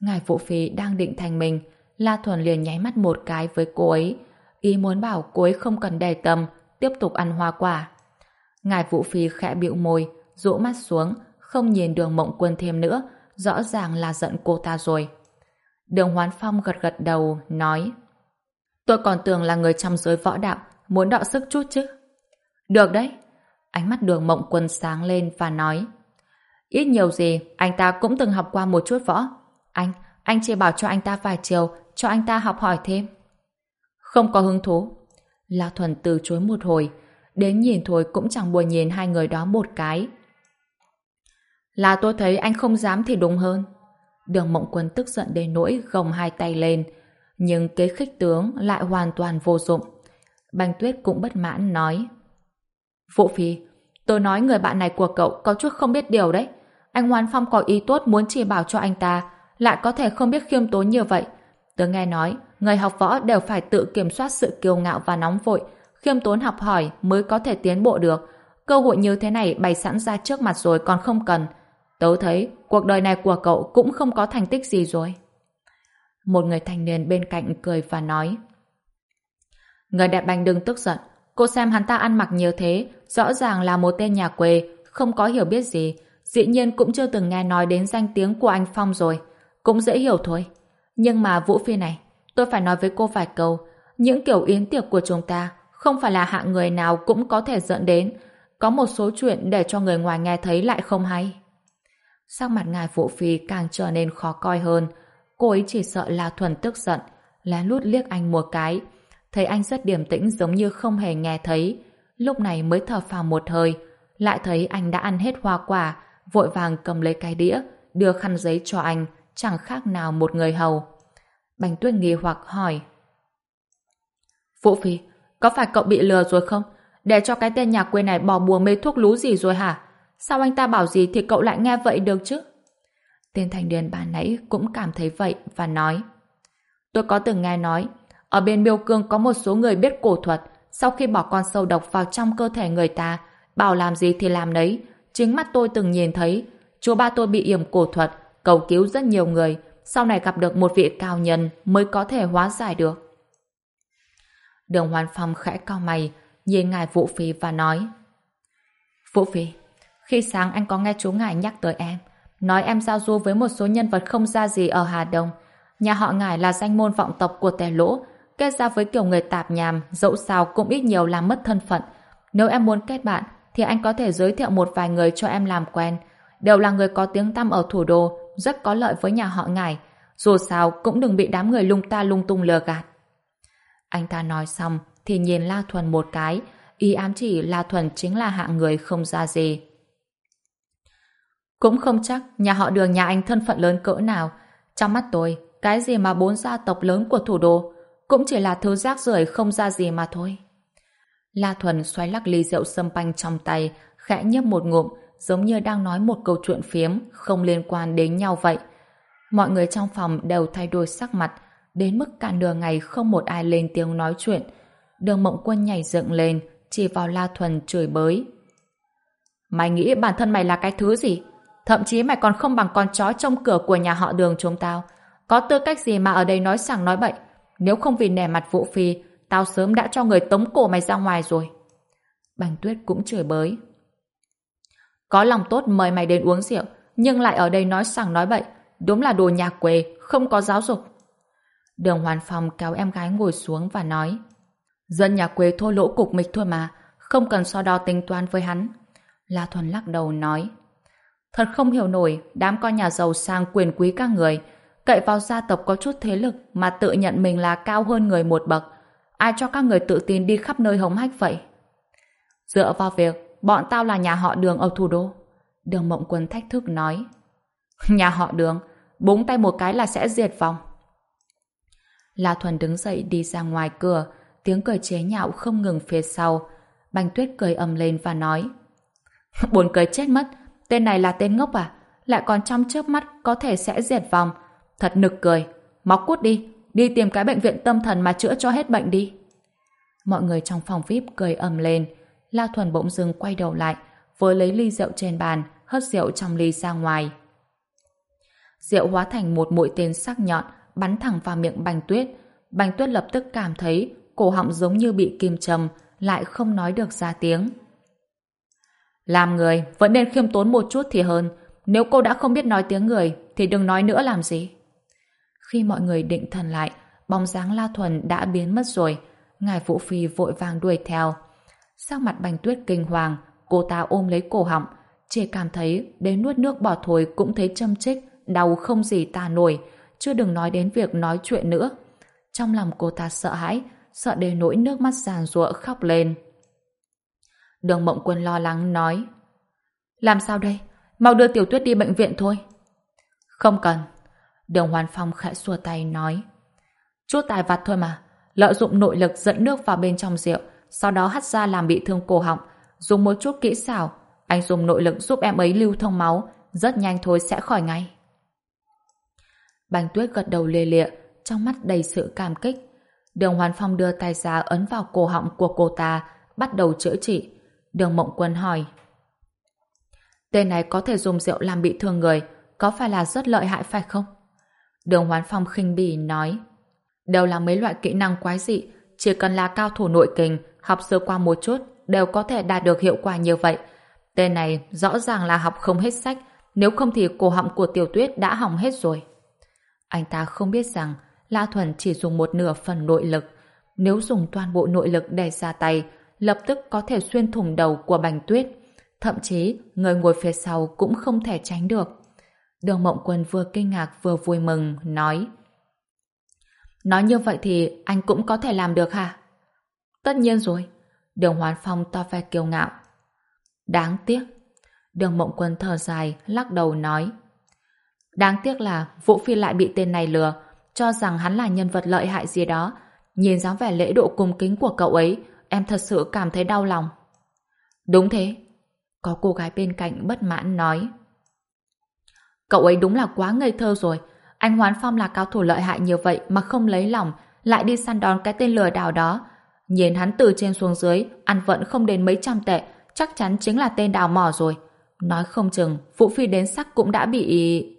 Ngài Vũ Phi đang định thành mình, La Thuần liền nháy mắt một cái với cô ấy, ý muốn bảo cô ấy không cần đề tâm, tiếp tục ăn hoa quả. Ngài Vũ Phi khẽ bĩu môi, rũ mắt xuống, không nhìn đường mộng quân thêm nữa, rõ ràng là giận cô ta rồi. Đường Hoán Phong gật gật đầu, nói Tôi còn tưởng là người trong giới võ đạo, muốn đọ sức chút chứ. Được đấy. Ánh mắt đường mộng quân sáng lên và nói Ít nhiều gì, anh ta cũng từng học qua một chút võ. Anh, anh chỉ bảo cho anh ta vài chiều, cho anh ta học hỏi thêm. Không có hứng thú. La Thuần từ chối một hồi, đến nhìn thôi cũng chẳng buồn nhìn hai người đó một cái. Là tôi thấy anh không dám thì đúng hơn. Đường Mộng Quân tức giận đến nỗi gồng hai tay lên, nhưng kế khích tướng lại hoàn toàn vô dụng. Bành Tuyết cũng bất mãn nói Vũ Phi, tôi nói người bạn này của cậu có chút không biết điều đấy. Anh Hoàn Phong có ý tốt muốn chỉ bảo cho anh ta, lại có thể không biết khiêm tốn như vậy. tớ nghe nói, người học võ đều phải tự kiểm soát sự kiêu ngạo và nóng vội, khiêm tốn học hỏi mới có thể tiến bộ được. Cơ hội như thế này bày sẵn ra trước mặt rồi còn không cần. Tớ thấy cuộc đời này của cậu cũng không có thành tích gì rồi. Một người thanh niên bên cạnh cười và nói Người đẹp bành đừng tức giận. Cô xem hắn ta ăn mặc như thế, rõ ràng là một tên nhà quê, không có hiểu biết gì. Dĩ nhiên cũng chưa từng nghe nói đến danh tiếng của anh Phong rồi. Cũng dễ hiểu thôi. Nhưng mà Vũ Phi này, tôi phải nói với cô vài câu. Những kiểu yến tiệc của chúng ta không phải là hạng người nào cũng có thể dẫn đến. Có một số chuyện để cho người ngoài nghe thấy lại không hay. Sắc mặt ngài Vũ Phi càng trở nên khó coi hơn. Cô ấy chỉ sợ là thuần tức giận, lén lút liếc anh một cái. Thấy anh rất điềm tĩnh giống như không hề nghe thấy. Lúc này mới thở phào một hơi. Lại thấy anh đã ăn hết hoa quả, vội vàng cầm lấy cái đĩa, đưa khăn giấy cho anh, chẳng khác nào một người hầu. Bành tuyết nghi hoặc hỏi. Vũ Phi, có phải cậu bị lừa rồi không? Để cho cái tên nhà quê này bỏ bùa mê thuốc lú gì rồi hả? Sao anh ta bảo gì thì cậu lại nghe vậy được chứ? Tên thanh niên bà nãy cũng cảm thấy vậy và nói Tôi có từng nghe nói ở bên miêu cương có một số người biết cổ thuật sau khi bỏ con sâu độc vào trong cơ thể người ta bảo làm gì thì làm đấy. chính mắt tôi từng nhìn thấy chú ba tôi bị yểm cổ thuật cầu cứu rất nhiều người sau này gặp được một vị cao nhân mới có thể hóa giải được. Đường Hoàn Phong khẽ cao mày, nhìn ngài Vũ Phi và nói Vũ Phi, khi sáng anh có nghe chú ngài nhắc tới em, nói em giao du với một số nhân vật không ra gì ở Hà Đông. Nhà họ ngài là danh môn vọng tộc của tè lỗ, kết giao với kiểu người tạp nhàm, dẫu sao cũng ít nhiều làm mất thân phận. Nếu em muốn kết bạn, thì anh có thể giới thiệu một vài người cho em làm quen. Đều là người có tiếng tăm ở thủ đô, rất có lợi với nhà họ ngài. Dù sao cũng đừng bị đám người lung ta lung tung lừa gạt. Anh ta nói xong thì nhìn La Thuần một cái, ý ám chỉ La Thuần chính là hạng người không ra gì. Cũng không chắc nhà họ đường nhà anh thân phận lớn cỡ nào. Trong mắt tôi, cái gì mà bốn gia tộc lớn của thủ đô cũng chỉ là thứ rác rưởi không ra gì mà thôi. La Thuần xoay lắc ly rượu sâm panh trong tay, khẽ nhấp một ngụm, giống như đang nói một câu chuyện phiếm không liên quan đến nhau vậy. Mọi người trong phòng đều thay đổi sắc mặt, đến mức cả nửa ngày không một ai lên tiếng nói chuyện. Đường mộng quân nhảy dựng lên, chỉ vào La Thuần chửi bới. Mày nghĩ bản thân mày là cái thứ gì? Thậm chí mày còn không bằng con chó trong cửa của nhà họ đường chúng tao. Có tư cách gì mà ở đây nói sảng nói bậy? Nếu không vì nẻ mặt Vũ Phi, tao sớm đã cho người tống cổ mày ra ngoài rồi. Bành Tuyết cũng chửi bới. Có lòng tốt mời mày đến uống rượu, nhưng lại ở đây nói sảng nói bậy. Đúng là đồ nhà quê, không có giáo dục. Đường Hoàn Phong kéo em gái ngồi xuống và nói Dân nhà quê thô lỗ cục mịch thôi mà, không cần so đo tính toán với hắn. La Thuần lắc đầu nói Thật không hiểu nổi, đám con nhà giàu sang quyền quý các người, cậy vào gia tộc có chút thế lực mà tự nhận mình là cao hơn người một bậc. Ai cho các người tự tin đi khắp nơi hống hách vậy? Dựa vào việc bọn tao là nhà họ đường ở thủ đô. Đường Mộng Quân thách thức nói. Nhà họ đường, búng tay một cái là sẽ diệt vong. La Thuần đứng dậy đi ra ngoài cửa, tiếng cười chế nhạo không ngừng phía sau. Bành Tuyết cười ầm lên và nói. Buồn cười chết mất, tên này là tên ngốc à? Lại còn trong chớp mắt có thể sẽ diệt vong. Thật nực cười. Móc cút đi, đi tìm cái bệnh viện tâm thần mà chữa cho hết bệnh đi. Mọi người trong phòng VIP cười ầm lên. La Thuần bỗng dưng quay đầu lại, với lấy ly rượu trên bàn, hất rượu trong ly ra ngoài. Rượu hóa thành một mũi tên sắc nhọn, bắn thẳng vào miệng Bành Tuyết. Bành Tuyết lập tức cảm thấy cổ họng giống như bị kim châm, lại không nói được ra tiếng. Làm người vẫn nên khiêm tốn một chút thì hơn. Nếu cô đã không biết nói tiếng người thì đừng nói nữa làm gì. Khi mọi người định thần lại, bóng dáng La Thuần đã biến mất rồi. Ngài Vũ Phi vội vàng đuổi theo. Sắc mặt bành tuyết kinh hoàng, cô ta ôm lấy cổ họng, chỉ cảm thấy đến nuốt nước bỏ thối cũng thấy châm chích, đau không gì tà nổi, chưa đừng nói đến việc nói chuyện nữa. Trong lòng cô ta sợ hãi, sợ đến nỗi nước mắt giàn ruộng khóc lên. Đường Mộng Quân lo lắng nói Làm sao đây? Mau đưa Tiểu Tuyết đi bệnh viện thôi. Không cần. Đường Hoàn Phong khẽ xua tay nói Chút tài vặt thôi mà. Lợi dụng nội lực dẫn nước vào bên trong rượu sau đó hắt ra làm bị thương cổ họng. Dùng một chút kỹ xảo. Anh dùng nội lực giúp em ấy lưu thông máu. Rất nhanh thôi sẽ khỏi ngay. Bành tuyết gật đầu lê lịa, trong mắt đầy sự cảm kích. Đường Hoàn Phong đưa tay ra ấn vào cổ họng của cô ta, bắt đầu chữa trị. Đường Mộng Quân hỏi, Tên này có thể dùng rượu làm bị thương người, có phải là rất lợi hại phải không? Đường Hoán Phong khinh bỉ nói, Đều là mấy loại kỹ năng quái dị, chỉ cần là cao thủ nội kình học sơ qua một chút đều có thể đạt được hiệu quả như vậy. Tên này rõ ràng là học không hết sách nếu không thì cổ họng của tiểu tuyết đã hỏng hết rồi. Anh ta không biết rằng La Thuần chỉ dùng một nửa phần nội lực. Nếu dùng toàn bộ nội lực để ra tay, lập tức có thể xuyên thủng đầu của bành tuyết. Thậm chí, người ngồi phía sau cũng không thể tránh được. Đường Mộng Quân vừa kinh ngạc vừa vui mừng, nói Nói như vậy thì anh cũng có thể làm được hả? Tất nhiên rồi. Đường Hoán Phong to vẻ kiêu ngạo. Đáng tiếc. Đường Mộng Quân thở dài, lắc đầu nói. Đáng tiếc là Vũ Phi lại bị tên này lừa, cho rằng hắn là nhân vật lợi hại gì đó. Nhìn dáng vẻ lễ độ cung kính của cậu ấy, em thật sự cảm thấy đau lòng. Đúng thế. Có cô gái bên cạnh bất mãn nói. Cậu ấy đúng là quá ngây thơ rồi. Anh Hoán Phong là cao thủ lợi hại như vậy mà không lấy lòng, lại đi săn đón cái tên lừa đảo đó. Nhìn hắn từ trên xuống dưới, ăn vận không đến mấy trăm tệ, chắc chắn chính là tên đào mỏ rồi. Nói không chừng, Vũ Phi đến sắc cũng đã bị...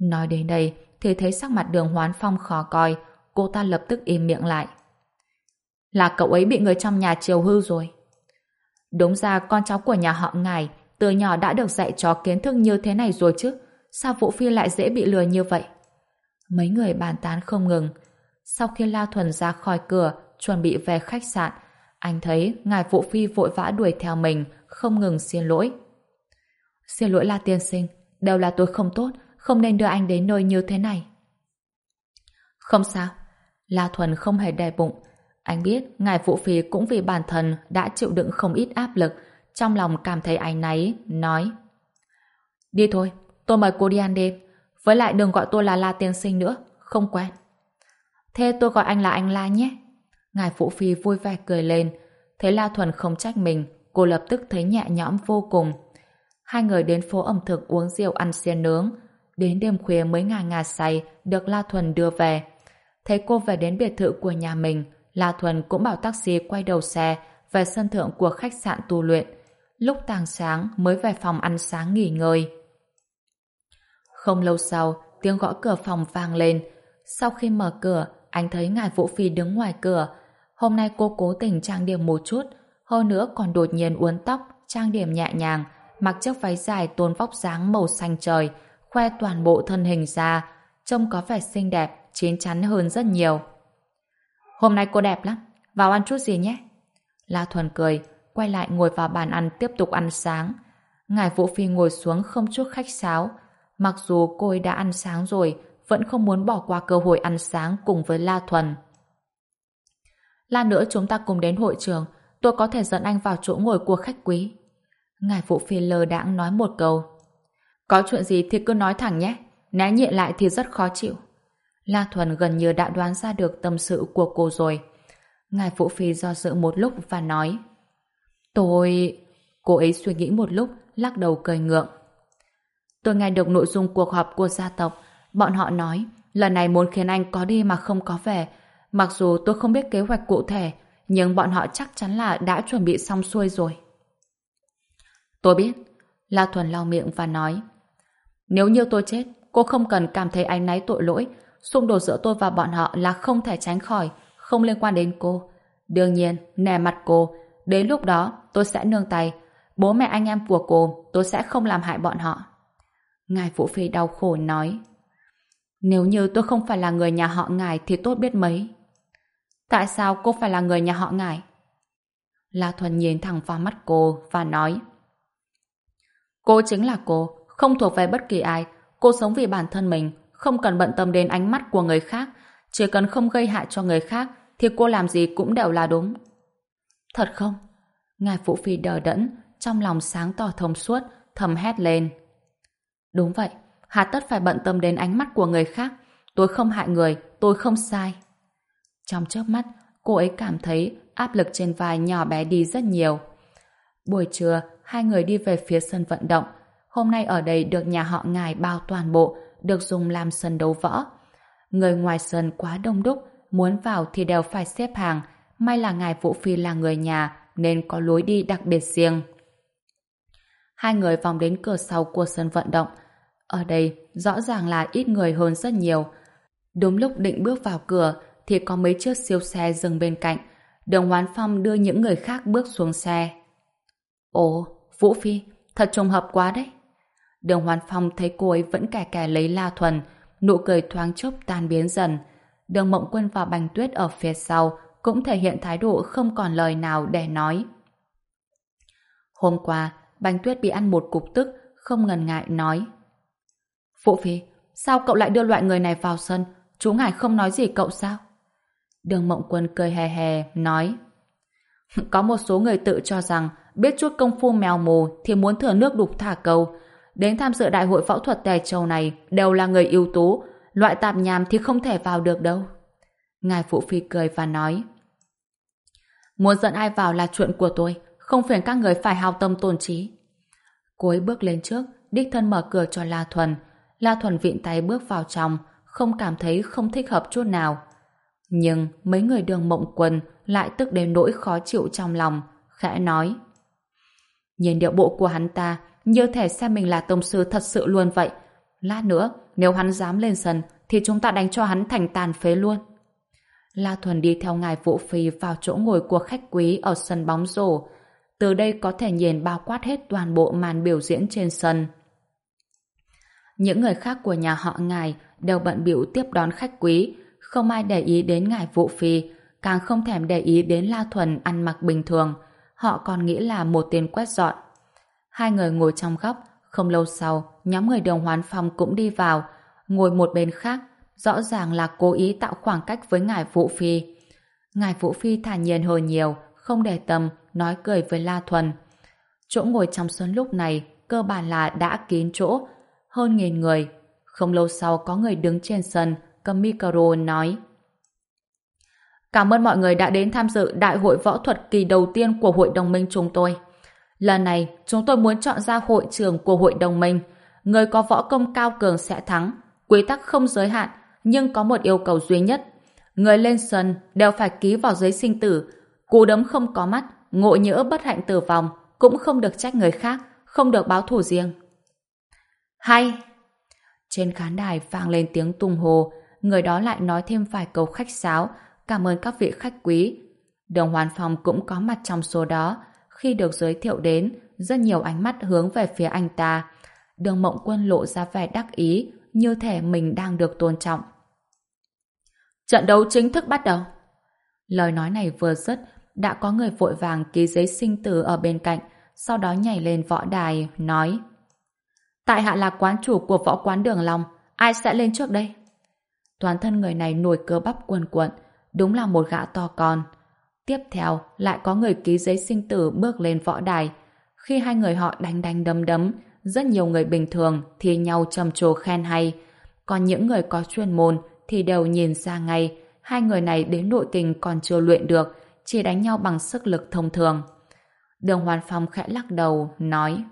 Nói đến đây, thì thấy sắc mặt đường hoán phong khó coi, cô ta lập tức im miệng lại. Là cậu ấy bị người trong nhà chiều hư rồi. Đúng ra con cháu của nhà họ ngài từ nhỏ đã được dạy cho kiến thức như thế này rồi chứ. Sao Vũ Phi lại dễ bị lừa như vậy? Mấy người bàn tán không ngừng. Sau khi La Thuần ra khỏi cửa, chuẩn bị về khách sạn, anh thấy ngài phụ Phi vội vã đuổi theo mình, không ngừng xin lỗi. Xin lỗi La Tiên Sinh, đều là tôi không tốt, không nên đưa anh đến nơi như thế này. Không sao, La Thuần không hề đè bụng. Anh biết ngài phụ Phi cũng vì bản thân đã chịu đựng không ít áp lực, trong lòng cảm thấy áy náy, nói Đi thôi, tôi mời cô đi ăn đêm, với lại đừng gọi tôi là La Tiên Sinh nữa, không quen. Thế tôi gọi anh là anh La nhé. Ngài Phụ Phi vui vẻ cười lên, thấy La Thuần không trách mình, cô lập tức thấy nhẹ nhõm vô cùng. Hai người đến phố ẩm thực uống rượu ăn xiên nướng, đến đêm khuya mới ngà ngà say được La Thuần đưa về. Thấy cô về đến biệt thự của nhà mình, La Thuần cũng bảo taxi quay đầu xe về sân thượng của khách sạn tu luyện. Lúc tàng sáng mới về phòng ăn sáng nghỉ ngơi. Không lâu sau, tiếng gõ cửa phòng vang lên. Sau khi mở cửa, anh thấy ngài Vũ Phi đứng ngoài cửa. Hôm nay cô cố tình trang điểm một chút, hơn nữa còn đột nhiên uốn tóc, trang điểm nhẹ nhàng, mặc chiếc váy dài tôn vóc dáng màu xanh trời, khoe toàn bộ thân hình ra, trông có vẻ xinh đẹp, chín chắn hơn rất nhiều. Hôm nay cô đẹp lắm, vào ăn chút gì nhé. La Thuần cười, quay lại ngồi vào bàn ăn tiếp tục ăn sáng. Ngài Vũ Phi ngồi xuống không chút khách sáo. Mặc dù cô ấy đã ăn sáng rồi, vẫn không muốn bỏ qua cơ hội ăn sáng cùng với La Thuần. Lát nữa chúng ta cùng đến hội trường, tôi có thể dẫn anh vào chỗ ngồi của khách quý. Ngài vụ Phi lờ đãng nói một câu. Có chuyện gì thì cứ nói thẳng nhé, né nhịn lại thì rất khó chịu. La Thuần gần như đã đoán ra được tâm sự của cô rồi. Ngài Vũ Phi do dự một lúc và nói Tôi... Cô ấy suy nghĩ một lúc, lắc đầu cười ngượng. Tôi nghe được nội dung cuộc họp của gia tộc. Bọn họ nói, lần này muốn khiến anh có đi mà không có về. Mặc dù tôi không biết kế hoạch cụ thể, nhưng bọn họ chắc chắn là đã chuẩn bị xong xuôi rồi. Tôi biết. La Thuần lau miệng và nói Nếu như tôi chết, cô không cần cảm thấy anh náy tội lỗi. Xung đột giữa tôi và bọn họ là không thể tránh khỏi, không liên quan đến cô. Đương nhiên, nè mặt cô, đến lúc đó tôi sẽ nương tay. Bố mẹ anh em của cô, tôi sẽ không làm hại bọn họ. Ngài Vũ Phi đau khổ nói Nếu như tôi không phải là người nhà họ ngài thì tốt biết mấy. Tại sao cô phải là người nhà họ ngài? La Thuần nhìn thẳng vào mắt cô và nói Cô chính là cô, không thuộc về bất kỳ ai. Cô sống vì bản thân mình, không cần bận tâm đến ánh mắt của người khác. Chỉ cần không gây hại cho người khác thì cô làm gì cũng đều là đúng. Thật không? Ngài Phụ Phi đờ đẫn, trong lòng sáng tỏ thông suốt, thầm hét lên. Đúng vậy, hà tất phải bận tâm đến ánh mắt của người khác. Tôi không hại người, tôi không sai. Trong chớp mắt, cô ấy cảm thấy áp lực trên vai nhỏ bé đi rất nhiều. Buổi trưa, hai người đi về phía sân vận động. Hôm nay ở đây được nhà họ ngài bao toàn bộ, được dùng làm sân đấu võ. Người ngoài sân quá đông đúc, muốn vào thì đều phải xếp hàng. May là ngài Vũ Phi là người nhà, nên có lối đi đặc biệt riêng. Hai người vòng đến cửa sau của sân vận động. Ở đây, rõ ràng là ít người hơn rất nhiều. Đúng lúc định bước vào cửa, thì có mấy chiếc siêu xe dừng bên cạnh. Đường Hoán Phong đưa những người khác bước xuống xe. Ồ, Vũ Phi, thật trùng hợp quá đấy. Đường Hoán Phong thấy cô ấy vẫn kẻ kẻ lấy La Thuần, nụ cười thoáng chốc tan biến dần. Đường Mộng Quân và Bành Tuyết ở phía sau cũng thể hiện thái độ không còn lời nào để nói. Hôm qua, Bành Tuyết bị ăn một cục tức, không ngần ngại nói. Phụ Phi, sao cậu lại đưa loại người này vào sân? Chú ngài không nói gì cậu sao? Đường Mộng Quân cười hè hè, nói. Có một số người tự cho rằng biết chút công phu mèo mù thì muốn thừa nước đục thả câu. Đến tham dự đại hội phẫu thuật tè châu này đều là người ưu tú, loại tạp nhàm thì không thể vào được đâu. Ngài Phụ Phi cười và nói. Muốn dẫn ai vào là chuyện của tôi, không phiền các người phải hào tâm tổn trí. Cô ấy bước lên trước, đích thân mở cửa cho La Thuần. La Thuần vịn tay bước vào trong, không cảm thấy không thích hợp chút nào. Nhưng mấy người đường mộng quần lại tức đến nỗi khó chịu trong lòng, khẽ nói. Nhìn điệu bộ của hắn ta, như thể xem mình là tông sư thật sự luôn vậy. Lát nữa, nếu hắn dám lên sân, thì chúng ta đánh cho hắn thành tàn phế luôn. La Thuần đi theo ngài Vũ Phi vào chỗ ngồi của khách quý ở sân bóng rổ. Từ đây có thể nhìn bao quát hết toàn bộ màn biểu diễn trên sân. Những người khác của nhà họ ngài đều bận biểu tiếp đón khách quý, không ai để ý đến ngài Vũ Phi, càng không thèm để ý đến La Thuần ăn mặc bình thường. Họ còn nghĩ là một tên quét dọn. Hai người ngồi trong góc, không lâu sau, nhóm người đồng hoán phong cũng đi vào, ngồi một bên khác, rõ ràng là cố ý tạo khoảng cách với ngài Vũ Phi. Ngài Vũ Phi thản nhiên hồi nhiều, không để tâm, nói cười với La Thuần. Chỗ ngồi trong sân lúc này cơ bản là đã kín chỗ, hơn nghìn người. Không lâu sau có người đứng trên sân, cầm micro nói Cảm ơn mọi người đã đến tham dự đại hội võ thuật kỳ đầu tiên của hội đồng minh chúng tôi. Lần này, chúng tôi muốn chọn ra hội trưởng của hội đồng minh. Người có võ công cao cường sẽ thắng. Quy tắc không giới hạn, nhưng có một yêu cầu duy nhất. Người lên sân đều phải ký vào giấy sinh tử. Cú đấm không có mắt, ngộ nhỡ bất hạnh tử vong, cũng không được trách người khác, không được báo thù riêng. Hay! Trên khán đài vang lên tiếng tung hồ, người đó lại nói thêm vài câu khách sáo, cảm ơn các vị khách quý. Đường Hoàn Phong cũng có mặt trong số đó. Khi được giới thiệu đến, rất nhiều ánh mắt hướng về phía anh ta. Đường Mộng Quân lộ ra vẻ đắc ý, như thể mình đang được tôn trọng. Trận đấu chính thức bắt đầu. Lời nói này vừa dứt, đã có người vội vàng ký giấy sinh tử ở bên cạnh, sau đó nhảy lên võ đài, nói Tại hạ là quán chủ của võ quán Đường Long, ai sẽ lên trước đây? Toàn thân người này nổi cơ bắp quần quận, đúng là một gã to con. Tiếp theo, lại có người ký giấy sinh tử bước lên võ đài. Khi hai người họ đánh đánh đấm đấm, rất nhiều người bình thường thì nhau trầm trồ khen hay. Còn những người có chuyên môn thì đều nhìn ra ngay hai người này đến nội tình còn chưa luyện được, chỉ đánh nhau bằng sức lực thông thường. Đường Hoàn Phong khẽ lắc đầu, nói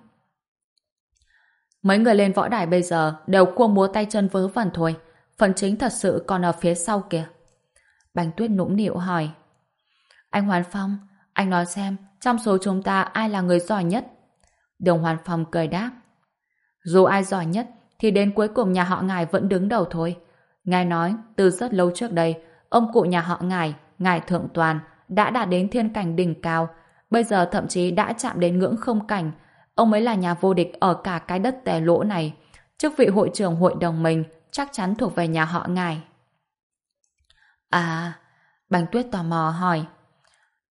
Mấy người lên võ đài bây giờ đều cua múa tay chân vớ vẩn thôi. Phần chính thật sự còn ở phía sau kìa. Bánh tuyết nũng nịu hỏi Anh Hoàn Phong, anh nói xem trong số chúng ta ai là người giỏi nhất? Đồng Hoàn Phong cười đáp Dù ai giỏi nhất thì đến cuối cùng nhà họ ngài vẫn đứng đầu thôi. Ngài nói từ rất lâu trước đây ông cụ nhà họ ngài, ngài Thượng Toàn đã đạt đến thiên cảnh đỉnh cao bây giờ thậm chí đã chạm đến ngưỡng không cảnh ông ấy là nhà vô địch ở cả cái đất tè lỗ này chức vị hội trưởng hội đồng mình chắc chắn thuộc về nhà họ ngài. À, Bánh Tuyết tò mò hỏi.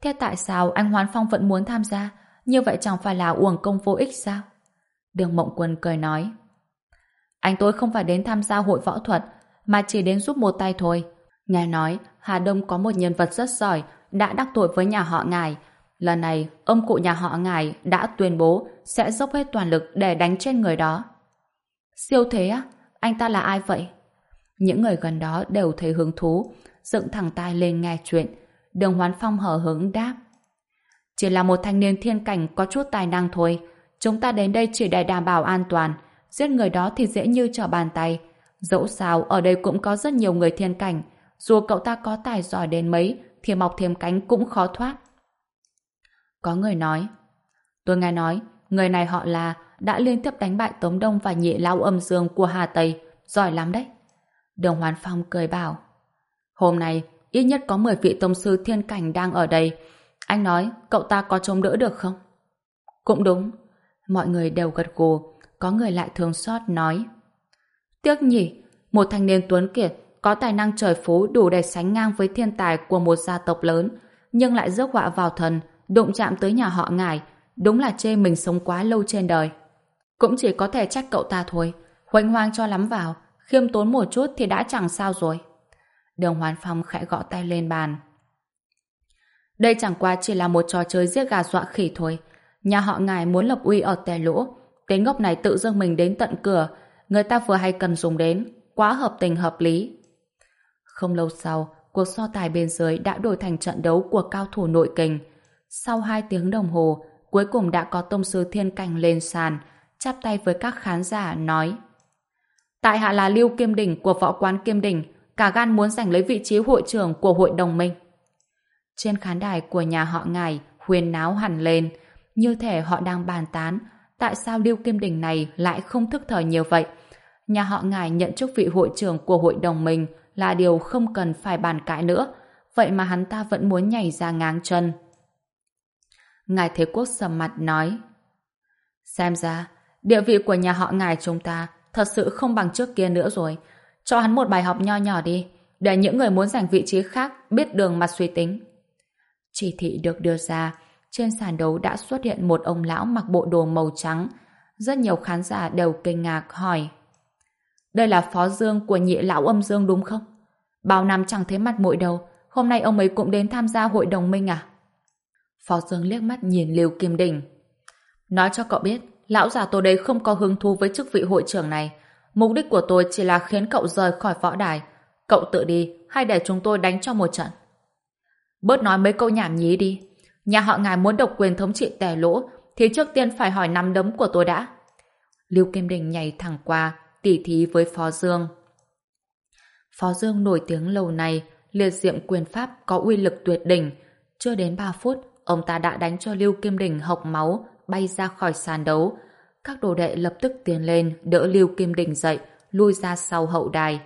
Thế tại sao anh Hoán Phong vẫn muốn tham gia? Như vậy chẳng phải là uổng công vô ích sao? Đường Mộng Quân cười nói. Anh tôi không phải đến tham gia hội võ thuật, mà chỉ đến giúp một tay thôi. Nghe nói, Hà Đông có một nhân vật rất giỏi, đã đắc tội với nhà họ ngài. Lần này, ông cụ nhà họ ngài đã tuyên bố sẽ dốc hết toàn lực để đánh trên người đó. Siêu thế á? Anh ta là ai vậy? Những người gần đó đều thấy hứng thú, dựng thẳng tai lên nghe chuyện. Đường Hoán Phong hở hứng đáp. Chỉ là một thanh niên thiên cảnh có chút tài năng thôi. Chúng ta đến đây chỉ để đảm bảo an toàn. Giết người đó thì dễ như trở bàn tay. Dẫu sao, ở đây cũng có rất nhiều người thiên cảnh. Dù cậu ta có tài giỏi đến mấy, thì mọc thêm cánh cũng khó thoát. Có người nói, tôi nghe nói, người này họ là đã liên tiếp đánh bại Tống Đông và nhị lao âm dương của Hà Tây, giỏi lắm đấy. Đường Hoàn Phong cười bảo, hôm nay ít nhất có 10 vị tông sư thiên cảnh đang ở đây. Anh nói, cậu ta có chống đỡ được không? Cũng đúng. Mọi người đều gật gù, có người lại thương xót nói. Tiếc nhỉ, một thanh niên tuấn kiệt có tài năng trời phú đủ để sánh ngang với thiên tài của một gia tộc lớn, nhưng lại rước họa vào thần, đụng chạm tới nhà họ ngài, đúng là chê mình sống quá lâu trên đời. Cũng chỉ có thể trách cậu ta thôi, hoành hoang cho lắm vào, khiêm tốn một chút thì đã chẳng sao rồi. Đường Hoàn Phong khẽ gõ tay lên bàn. Đây chẳng qua chỉ là một trò chơi giết gà dọa khỉ thôi. Nhà họ ngài muốn lập uy ở tè lũ Tên ngốc này tự dưng mình đến tận cửa. Người ta vừa hay cần dùng đến. Quá hợp tình hợp lý. Không lâu sau, cuộc so tài bên dưới đã đổi thành trận đấu của cao thủ nội kình. Sau hai tiếng đồng hồ, cuối cùng đã có tông sư thiên cảnh lên sàn, chắp tay với các khán giả nói Tại hạ là Lưu Kim Đình của võ quán Kim Đình, cả gan muốn giành lấy vị trí hội trưởng của hội đồng minh. Trên khán đài của nhà họ ngài huyền náo hẳn lên, như thể họ đang bàn tán tại sao Lưu Kim Đình này lại không thức thời nhiều vậy. Nhà họ ngài nhận chức vị hội trưởng của hội đồng mình là điều không cần phải bàn cãi nữa. Vậy mà hắn ta vẫn muốn nhảy ra ngang chân. Ngài Thế Quốc sầm mặt nói Xem ra, địa vị của nhà họ ngài chúng ta thật sự không bằng trước kia nữa rồi. Cho hắn một bài học nho nhỏ đi, để những người muốn giành vị trí khác biết đường mà suy tính. Chỉ thị được đưa ra, trên sàn đấu đã xuất hiện một ông lão mặc bộ đồ màu trắng. Rất nhiều khán giả đều kinh ngạc hỏi Đây là phó dương của nhị lão âm dương đúng không? Bao năm chẳng thấy mặt mũi đâu, hôm nay ông ấy cũng đến tham gia hội đồng minh à? Phó Dương liếc mắt nhìn Lưu Kim Đình. Nói cho cậu biết, lão già tôi đây không có hứng thú với chức vị hội trưởng này. Mục đích của tôi chỉ là khiến cậu rời khỏi võ đài. Cậu tự đi, hay để chúng tôi đánh cho một trận. Bớt nói mấy câu nhảm nhí đi. Nhà họ ngài muốn độc quyền thống trị tè lỗ, thì trước tiên phải hỏi nắm đấm của tôi đã. Lưu Kim Đình nhảy thẳng qua, tỉ thí với Phó Dương. Phó Dương nổi tiếng lâu nay, liệt diệm quyền pháp có uy lực tuyệt đỉnh. Chưa đến 3 phút, ông ta đã đánh cho Lưu Kim Đình hộc máu, bay ra khỏi sàn đấu. Các đồ đệ lập tức tiến lên, đỡ Lưu Kim Đình dậy, lui ra sau hậu đài.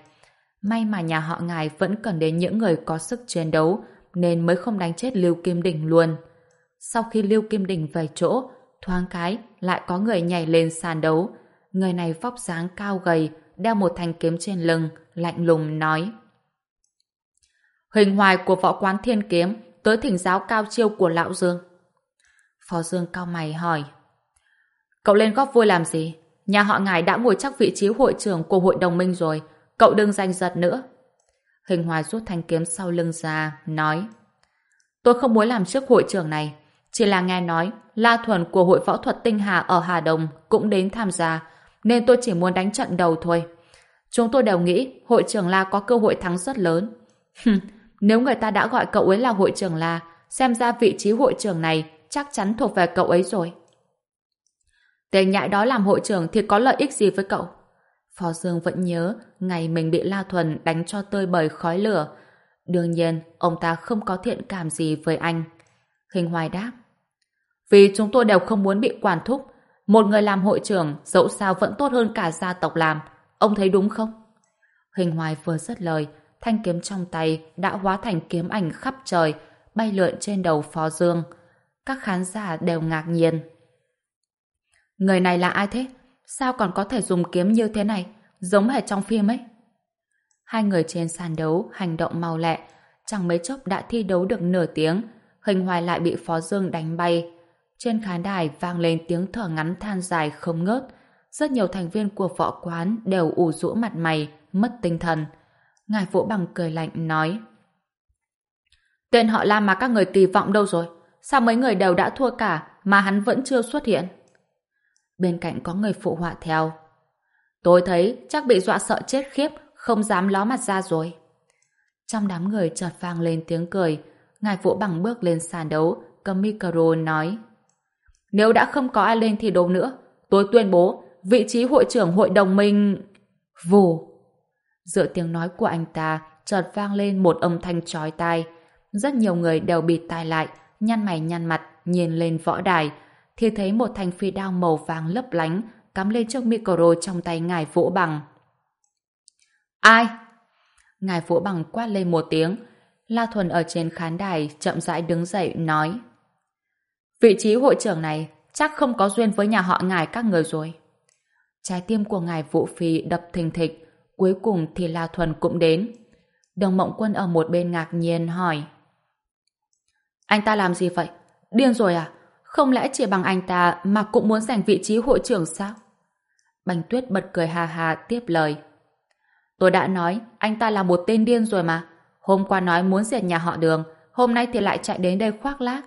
May mà nhà họ ngài vẫn cần đến những người có sức chiến đấu, nên mới không đánh chết Lưu Kim Đình luôn. Sau khi Lưu Kim Đình về chỗ, thoáng cái lại có người nhảy lên sàn đấu. Người này vóc dáng cao gầy, đeo một thanh kiếm trên lưng, lạnh lùng nói. Hình hoài của võ quán thiên kiếm tới thỉnh giáo cao chiêu của Lão Dương. Phó Dương cao mày hỏi. Cậu lên góp vui làm gì? Nhà họ ngài đã ngồi chắc vị trí hội trưởng của hội đồng minh rồi. Cậu đừng giành giật nữa. Hình hòa rút thanh kiếm sau lưng ra, nói. Tôi không muốn làm chức hội trưởng này. Chỉ là nghe nói La Thuần của hội võ thuật Tinh Hà ở Hà Đông cũng đến tham gia, nên tôi chỉ muốn đánh trận đầu thôi. Chúng tôi đều nghĩ hội trưởng La có cơ hội thắng rất lớn. Nếu người ta đã gọi cậu ấy là hội trưởng La, xem ra vị trí hội trưởng này chắc chắn thuộc về cậu ấy rồi. Tên nhại đó làm hội trưởng thì có lợi ích gì với cậu? Phó Dương vẫn nhớ ngày mình bị La Thuần đánh cho tơi bời khói lửa. Đương nhiên, ông ta không có thiện cảm gì với anh. Hình hoài đáp. Vì chúng tôi đều không muốn bị quản thúc. Một người làm hội trưởng dẫu sao vẫn tốt hơn cả gia tộc làm. Ông thấy đúng không? Hình hoài vừa dứt lời, thanh kiếm trong tay đã hóa thành kiếm ảnh khắp trời, bay lượn trên đầu Phó Dương. Các khán giả đều ngạc nhiên. Người này là ai thế? Sao còn có thể dùng kiếm như thế này? Giống hệt trong phim ấy. Hai người trên sàn đấu hành động mau lẹ, chẳng mấy chốc đã thi đấu được nửa tiếng, hình hoài lại bị Phó Dương đánh bay. Trên khán đài vang lên tiếng thở ngắn than dài không ngớt. Rất nhiều thành viên của võ quán đều ủ rũ mặt mày, mất tinh thần. Ngài Vũ Bằng cười lạnh nói Tên họ Lam mà các người kỳ vọng đâu rồi? Sao mấy người đều đã thua cả mà hắn vẫn chưa xuất hiện? Bên cạnh có người phụ họa theo. Tôi thấy chắc bị dọa sợ chết khiếp, không dám ló mặt ra rồi. Trong đám người chợt vang lên tiếng cười, Ngài Vũ Bằng bước lên sàn đấu, cầm micro nói Nếu đã không có ai lên thi đấu nữa, tôi tuyên bố vị trí hội trưởng hội đồng minh... Vù! Dựa tiếng nói của anh ta, chợt vang lên một âm thanh chói tai. Rất nhiều người đều bịt tai lại, nhăn mày nhăn mặt, nhìn lên võ đài, thì thấy một thanh phi đao màu vàng lấp lánh cắm lên chiếc micro trong tay ngài Vũ Bằng. Ai? Ngài Vũ Bằng quát lên một tiếng. La Thuần ở trên khán đài chậm rãi đứng dậy nói Vị trí hội trưởng này chắc không có duyên với nhà họ ngài các người rồi. Trái tim của ngài Vũ Phi đập thình thịch, cuối cùng thì La Thuần cũng đến. Đồng Mộng Quân ở một bên ngạc nhiên hỏi anh ta làm gì vậy? Điên rồi à? Không lẽ chỉ bằng anh ta mà cũng muốn giành vị trí hội trưởng sao? Bành Tuyết bật cười hà hà tiếp lời. Tôi đã nói, anh ta là một tên điên rồi mà. Hôm qua nói muốn diệt nhà họ đường, hôm nay thì lại chạy đến đây khoác lác.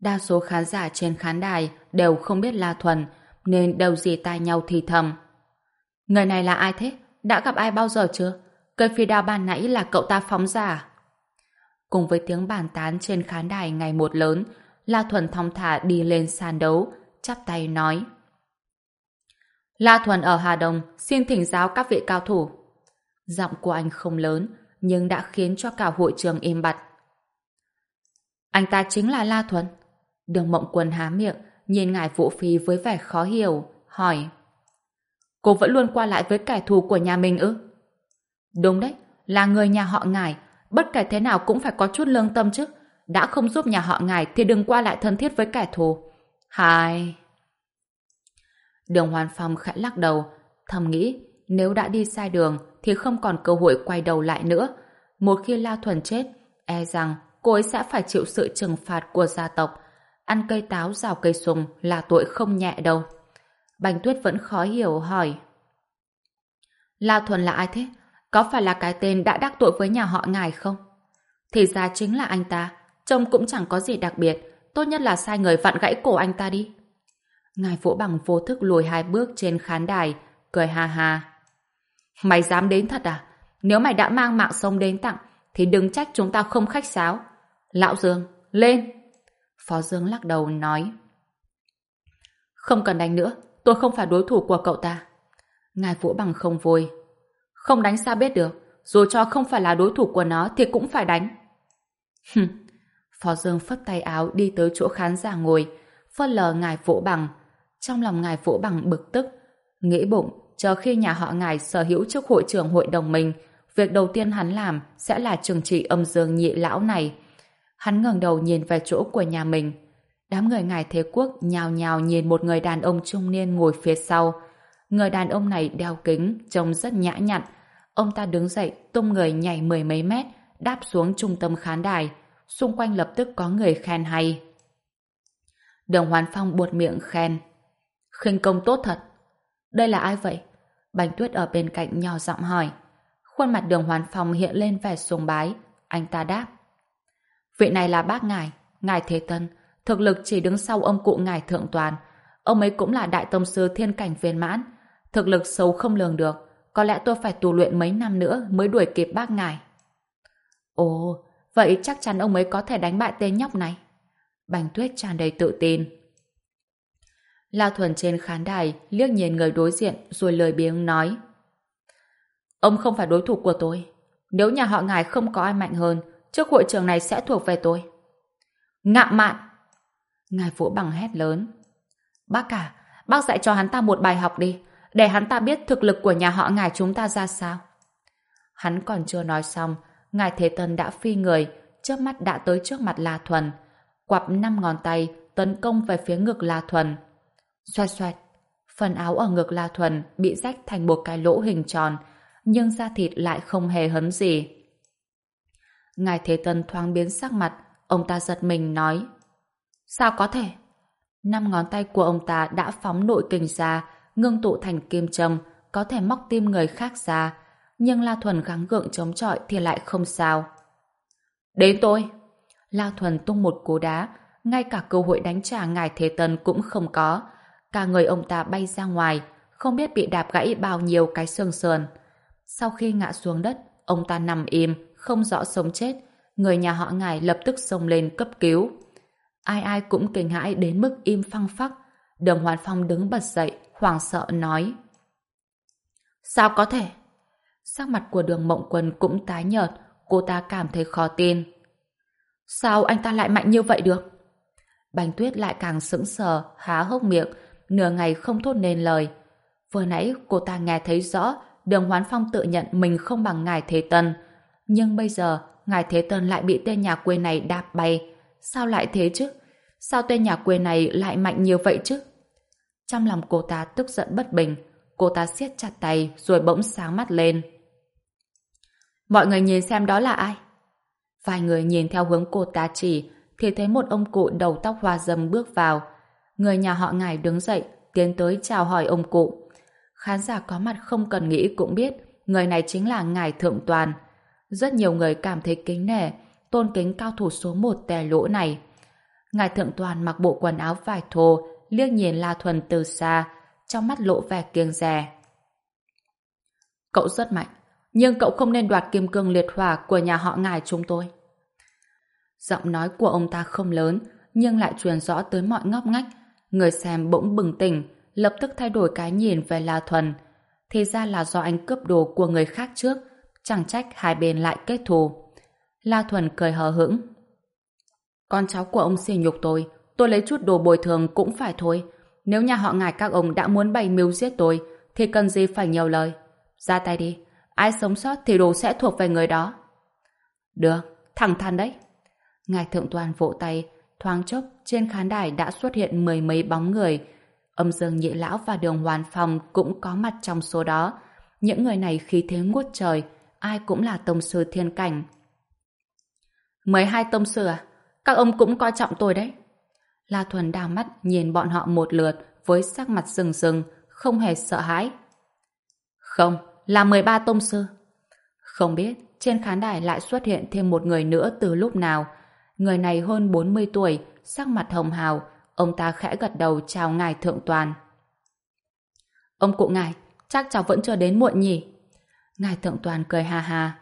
Đa số khán giả trên khán đài đều không biết La Thuần, nên đều dì tai nhau thì thầm. Người này là ai thế? Đã gặp ai bao giờ chưa? Cây phi đao ban nãy là cậu ta phóng ra à? Cùng với tiếng bàn tán trên khán đài ngày một lớn, La Thuần thong thả đi lên sàn đấu, chắp tay nói. La Thuần ở Hà Đông xin thỉnh giáo các vị cao thủ. Giọng của anh không lớn, nhưng đã khiến cho cả hội trường im bặt. Anh ta chính là La Thuần. Đường Mộng Quân há miệng, nhìn ngài Vũ Phi với vẻ khó hiểu, hỏi. Cô vẫn luôn qua lại với kẻ thù của nhà mình ư? Đúng đấy, là người nhà họ ngài, bất kể thế nào cũng phải có chút lương tâm chứ. Đã không giúp nhà họ ngài thì đừng qua lại thân thiết với kẻ thù. Hai... Đường Hoàn Phong khẽ lắc đầu, thầm nghĩ nếu đã đi sai đường thì không còn cơ hội quay đầu lại nữa. Một khi La Thuần chết, e rằng cô ấy sẽ phải chịu sự trừng phạt của gia tộc. Ăn cây táo rào cây sùng là tội không nhẹ đâu. Bành Tuyết vẫn khó hiểu hỏi. La Thuần là ai thế? Có phải là cái tên đã đắc tội với nhà họ ngài không? Thì ra chính là anh ta. Trông cũng chẳng có gì đặc biệt. Tốt nhất là sai người vặn gãy cổ anh ta đi. Ngài vỗ bằng vô thức lùi hai bước trên khán đài, cười ha ha. Mày dám đến thật à? Nếu mày đã mang mạng sông đến tặng, thì đừng trách chúng ta không khách sáo. Lão Dương, lên! Phó Dương lắc đầu nói. Không cần đánh nữa, tôi không phải đối thủ của cậu ta. Ngài Vũ Bằng không vui. Không đánh sao biết được, dù cho không phải là đối thủ của nó thì cũng phải đánh. Phó Dương phất tay áo đi tới chỗ khán giả ngồi, phớt lờ ngài Vũ Bằng. Trong lòng ngài Vũ Bằng bực tức, nghĩ bụng chờ khi nhà họ ngài sở hữu chức hội trưởng hội đồng mình, việc đầu tiên hắn làm sẽ là trừng trị âm dương nhị lão này. Hắn ngẩng đầu nhìn về chỗ của nhà mình. Đám người ngài Thế Quốc nhào nhào nhìn một người đàn ông trung niên ngồi phía sau. Người đàn ông này đeo kính, trông rất nhã nhặn. Ông ta đứng dậy, tung người nhảy mười mấy mét, đáp xuống trung tâm khán đài. Xung quanh lập tức có người khen hay. Đường Hoàn Phong buột miệng khen. khinh công tốt thật. Đây là ai vậy? Bánh tuyết ở bên cạnh nhỏ giọng hỏi. Khuôn mặt đường Hoàn Phong hiện lên vẻ sùng bái. Anh ta đáp. Vị này là bác ngài, ngài Thế Tân. Thực lực chỉ đứng sau ông cụ ngài Thượng Toàn. Ông ấy cũng là đại tông sư thiên cảnh viên mãn. Thực lực xấu không lường được. Có lẽ tôi phải tu luyện mấy năm nữa mới đuổi kịp bác ngài. Ồ, vậy chắc chắn ông ấy có thể đánh bại tên nhóc này. Bành tuyết tràn đầy tự tin. La Thuần trên khán đài liếc nhìn người đối diện rồi lời biếng nói. Ông không phải đối thủ của tôi. Nếu nhà họ ngài không có ai mạnh hơn, trước hội trường này sẽ thuộc về tôi. Ngạm mạn! Ngài Vũ Bằng hét lớn. Bác cả, bác dạy cho hắn ta một bài học đi, để hắn ta biết thực lực của nhà họ ngài chúng ta ra sao. Hắn còn chưa nói xong, ngài Thế Tân đã phi người, chớp mắt đã tới trước mặt La Thuần. Quặp năm ngón tay tấn công về phía ngực La Thuần. Xoẹt xoẹt, phần áo ở ngực La Thuần bị rách thành một cái lỗ hình tròn, nhưng da thịt lại không hề hấn gì. Ngài Thế Tân thoáng biến sắc mặt, ông ta giật mình nói Sao có thể? Năm ngón tay của ông ta đã phóng nội kình ra, ngưng tụ thành kim châm, có thể móc tim người khác ra, nhưng La Thuần gắng gượng chống chọi thì lại không sao. Đến tôi! La Thuần tung một cú đá, ngay cả cơ hội đánh trả ngài Thế Tân cũng không có. Cả người ông ta bay ra ngoài, không biết bị đạp gãy bao nhiêu cái xương sườn. Sau khi ngã xuống đất, ông ta nằm im, không rõ sống chết. Người nhà họ ngài lập tức xông lên cấp cứu. Ai ai cũng kinh hãi đến mức im phăng phắc. Đường Hoàn Phong đứng bật dậy, hoảng sợ nói. Sao có thể? Sắc mặt của đường mộng quân cũng tái nhợt, cô ta cảm thấy khó tin. Sao anh ta lại mạnh như vậy được? Bành tuyết lại càng sững sờ, há hốc miệng, nửa ngày không thốt nên lời. Vừa nãy cô ta nghe thấy rõ đường Hoán Phong tự nhận mình không bằng ngài Thế Tân. Nhưng bây giờ, ngài Thế Tân lại bị tên nhà quê này đạp bay. Sao lại thế chứ? Sao tên nhà quê này lại mạnh như vậy chứ? Trong lòng cô ta tức giận bất bình, cô ta siết chặt tay rồi bỗng sáng mắt lên. Mọi người nhìn xem đó là ai? Vài người nhìn theo hướng cô ta chỉ thì thấy một ông cụ đầu tóc hoa dâm bước vào. Người nhà họ ngài đứng dậy, tiến tới chào hỏi ông cụ. Khán giả có mặt không cần nghĩ cũng biết người này chính là ngài Thượng Toàn. Rất nhiều người cảm thấy kính nể, tôn kính cao thủ số một tè lỗ này. Ngài Thượng Toàn mặc bộ quần áo vải thô, liếc nhìn La Thuần từ xa, trong mắt lộ vẻ kiêng dè. Cậu rất mạnh, nhưng cậu không nên đoạt kim cương liệt hỏa của nhà họ ngài chúng tôi. Giọng nói của ông ta không lớn, nhưng lại truyền rõ tới mọi ngóc ngách. Người xem bỗng bừng tỉnh, lập tức thay đổi cái nhìn về La Thuần. Thì ra là do anh cướp đồ của người khác trước, chẳng trách hai bên lại kết thù. La Thuần cười hờ hững. Con cháu của ông xỉ nhục tôi, tôi lấy chút đồ bồi thường cũng phải thôi. Nếu nhà họ ngài các ông đã muốn bày mưu giết tôi, thì cần gì phải nhiều lời. Ra tay đi, ai sống sót thì đồ sẽ thuộc về người đó. Được, thẳng thắn đấy. Ngài Thượng Toàn vỗ tay, thoáng chốc trên khán đài đã xuất hiện mười mấy bóng người. Âm Dương Nhị Lão và Đường Hoàn phòng cũng có mặt trong số đó. Những người này khí thế ngút trời, ai cũng là tông sư thiên cảnh. Mười hai tông sư à? Các ông cũng coi trọng tôi đấy. La Thuần đào mắt nhìn bọn họ một lượt với sắc mặt rừng rừng, không hề sợ hãi. Không, là 13 tông sư. Không biết trên khán đài lại xuất hiện thêm một người nữa từ lúc nào. Người này hơn 40 tuổi, sắc mặt hồng hào, ông ta khẽ gật đầu chào ngài thượng toàn. Ông cụ ngài, chắc cháu vẫn chưa đến muộn nhỉ? Ngài thượng toàn cười ha ha.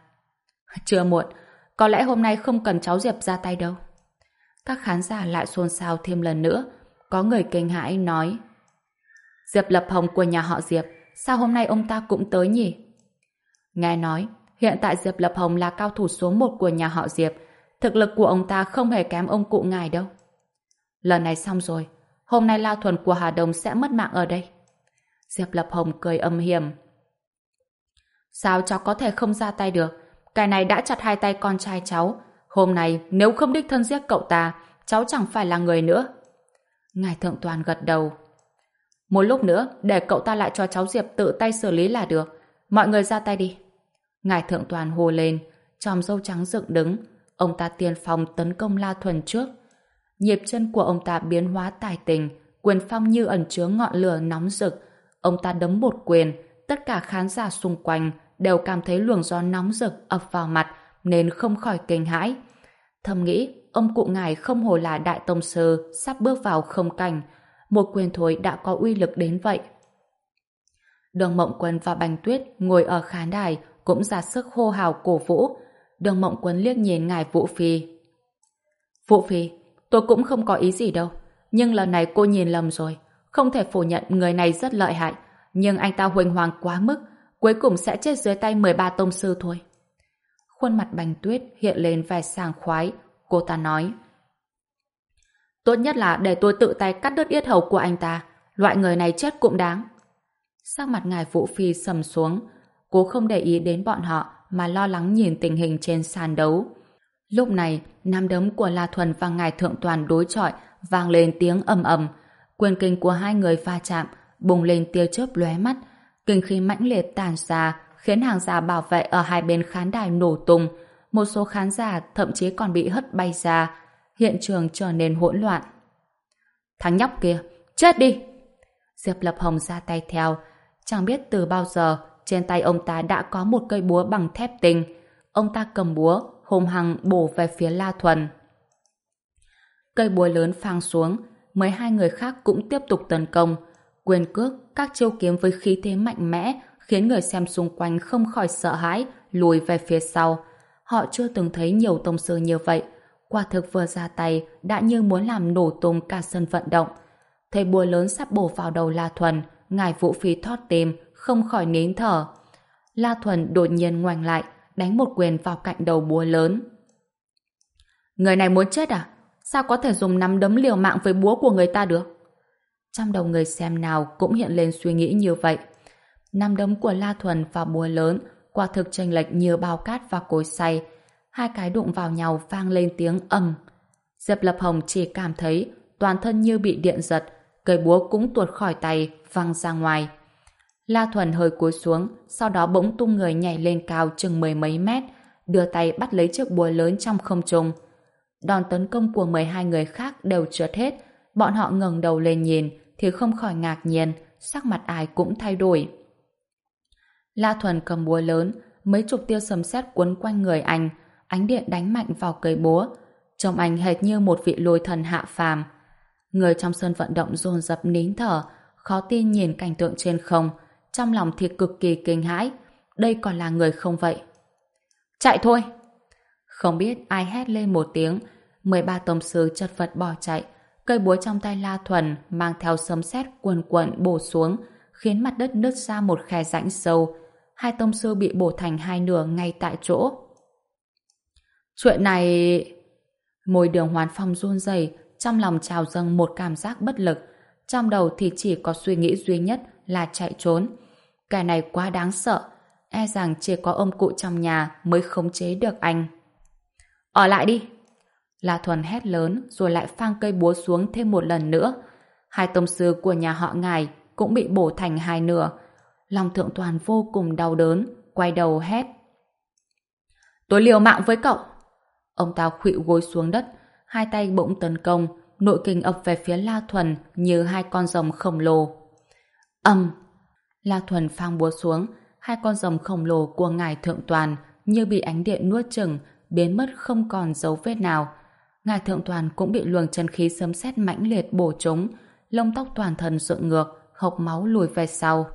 Chưa muộn, có lẽ hôm nay không cần cháu Diệp ra tay đâu. Các khán giả lại xôn xao thêm lần nữa. Có người kinh hãi nói Diệp Lập Hồng của nhà họ Diệp sao hôm nay ông ta cũng tới nhỉ? Nghe nói, hiện tại Diệp Lập Hồng là cao thủ số một của nhà họ Diệp. Thực lực của ông ta không hề kém ông cụ ngài đâu. Lần này xong rồi, hôm nay La Thuần của Hà Đông sẽ mất mạng ở đây. Diệp Lập Hồng cười âm hiểm. Sao cháu có thể không ra tay được? Cái này đã chặt hai tay con trai cháu. Hôm nay, nếu không đích thân giết cậu ta, cháu chẳng phải là người nữa. Ngài Thượng Toàn gật đầu. Một lúc nữa, để cậu ta lại cho cháu Diệp tự tay xử lý là được. Mọi người ra tay đi. Ngài Thượng Toàn hô lên, tròm dâu trắng dựng đứng. Ông ta tiên phong tấn công La Thuần trước. Nhịp chân của ông ta biến hóa tài tình, quyền phong như ẩn chứa ngọn lửa nóng rực. Ông ta đấm một quyền, tất cả khán giả xung quanh đều cảm thấy luồng gió nóng rực ập vào mặt nên không khỏi kinh hãi. Thầm nghĩ, ông cụ ngài không hồ là đại tông sư sắp bước vào không cảnh, một quyền thối đã có uy lực đến vậy. Đường Mộng Quân và Bành Tuyết ngồi ở khán đài cũng ra sức hô hào cổ vũ. Đường Mộng Quân liếc nhìn ngài Vũ Phi. Vũ Phi, tôi cũng không có ý gì đâu, nhưng lần này cô nhìn lầm rồi. Không thể phủ nhận người này rất lợi hại, nhưng anh ta huỳnh hoàng quá mức, cuối cùng sẽ chết dưới tay 13 tông sư thôi. Khuôn mặt Bành Tuyết hiện lên vẻ sàng khoái, cô ta nói. Tốt nhất là để tôi tự tay cắt đứt yết hầu của anh ta. Loại người này chết cũng đáng. Sắc mặt ngài Vũ Phi sầm xuống. Cô không để ý đến bọn họ mà lo lắng nhìn tình hình trên sàn đấu. Lúc này, nam đấm của La Thuần và ngài Thượng Toàn đối chọi vang lên tiếng ầm ầm. Quyền kinh của hai người va chạm, bùng lên tia chớp lóe mắt. Kinh khí mãnh liệt tàn ra, khiến hàng giả bảo vệ ở hai bên khán đài nổ tung. Một số khán giả thậm chí còn bị hất bay ra, hiện trường trở nên hỗn loạn. Thằng nhóc kia, chết đi! Diệp Lập Hồng ra tay theo, chẳng biết từ bao giờ trên tay ông ta đã có một cây búa bằng thép tinh. Ông ta cầm búa, hùng hăng bổ về phía La Thuần. Cây búa lớn phang xuống, mấy hai người khác cũng tiếp tục tấn công. Quyền cước, các chiêu kiếm với khí thế mạnh mẽ khiến người xem xung quanh không khỏi sợ hãi, lùi về phía sau. Họ chưa từng thấy nhiều tông sư như vậy, quả thực vừa ra tay đã như muốn làm nổ tung cả sân vận động. Thấy búa lớn sắp bổ vào đầu La Thuần, ngài Vũ phí thót tim, không khỏi nín thở. La Thuần đột nhiên ngoảnh lại, đánh một quyền vào cạnh đầu búa lớn. Người này muốn chết à? Sao có thể dùng nắm đấm liều mạng với búa của người ta được? Trong đầu người xem nào cũng hiện lên suy nghĩ như vậy. Năm đấm của La Thuần và búa lớn quả thực chênh lệch như bao cát và cối xay, hai cái đụng vào nhau vang lên tiếng ầm. Diệp Lập Hồng chỉ cảm thấy toàn thân như bị điện giật, cây búa cũng tuột khỏi tay, văng ra ngoài. La Thuần hơi cúi xuống, sau đó bỗng tung người nhảy lên cao chừng mười mấy mét, đưa tay bắt lấy chiếc búa lớn trong không trung. Đòn tấn công của 12 người khác đều trượt hết, bọn họ ngẩng đầu lên nhìn thì không khỏi ngạc nhiên, sắc mặt ai cũng thay đổi. La Thuần cầm búa lớn, mấy chục tia sấm sét cuốn quanh người anh, ánh điện đánh mạnh vào cây búa. Trông anh hệt như một vị lôi thần hạ phàm. Người trong sân vận động dồn dập nín thở, khó tin nhìn cảnh tượng trên không, trong lòng thì cực kỳ kinh hãi. Đây còn là người không vậy? Chạy thôi! Không biết ai hét lên một tiếng, 13 tông sư chật vật bỏ chạy, cây búa trong tay La Thuần mang theo sấm sét cuồn cuộn bổ xuống, khiến mặt đất nứt ra một khe rãnh sâu. Hai tông sư bị bổ thành hai nửa ngay tại chỗ. Chuyện này... Môi đường hoàn phong run rẩy trong lòng trào dâng một cảm giác bất lực. Trong đầu thì chỉ có suy nghĩ duy nhất là chạy trốn. Cái này quá đáng sợ, e rằng chỉ có ông cụ trong nhà mới khống chế được anh. Ở lại đi! La Thuần hét lớn rồi lại phang cây búa xuống thêm một lần nữa. Hai tông sư của nhà họ ngài cũng bị bổ thành hai nửa. Lòng thượng toàn vô cùng đau đớn, quay đầu hét. Tôi liều mạng với cậu! Ông ta khuỵu gối xuống đất, hai tay bỗng tấn công, nội kinh ập về phía La Thuần như hai con rồng khổng lồ. Âm! La Thuần phang búa xuống, hai con rồng khổng lồ của ngài thượng toàn như bị ánh điện nuốt chừng, biến mất không còn dấu vết nào. Ngài thượng toàn cũng bị luồng chân khí sấm sét mãnh liệt bổ trúng, lông tóc toàn thân dựng ngược, hộc máu lùi về sau.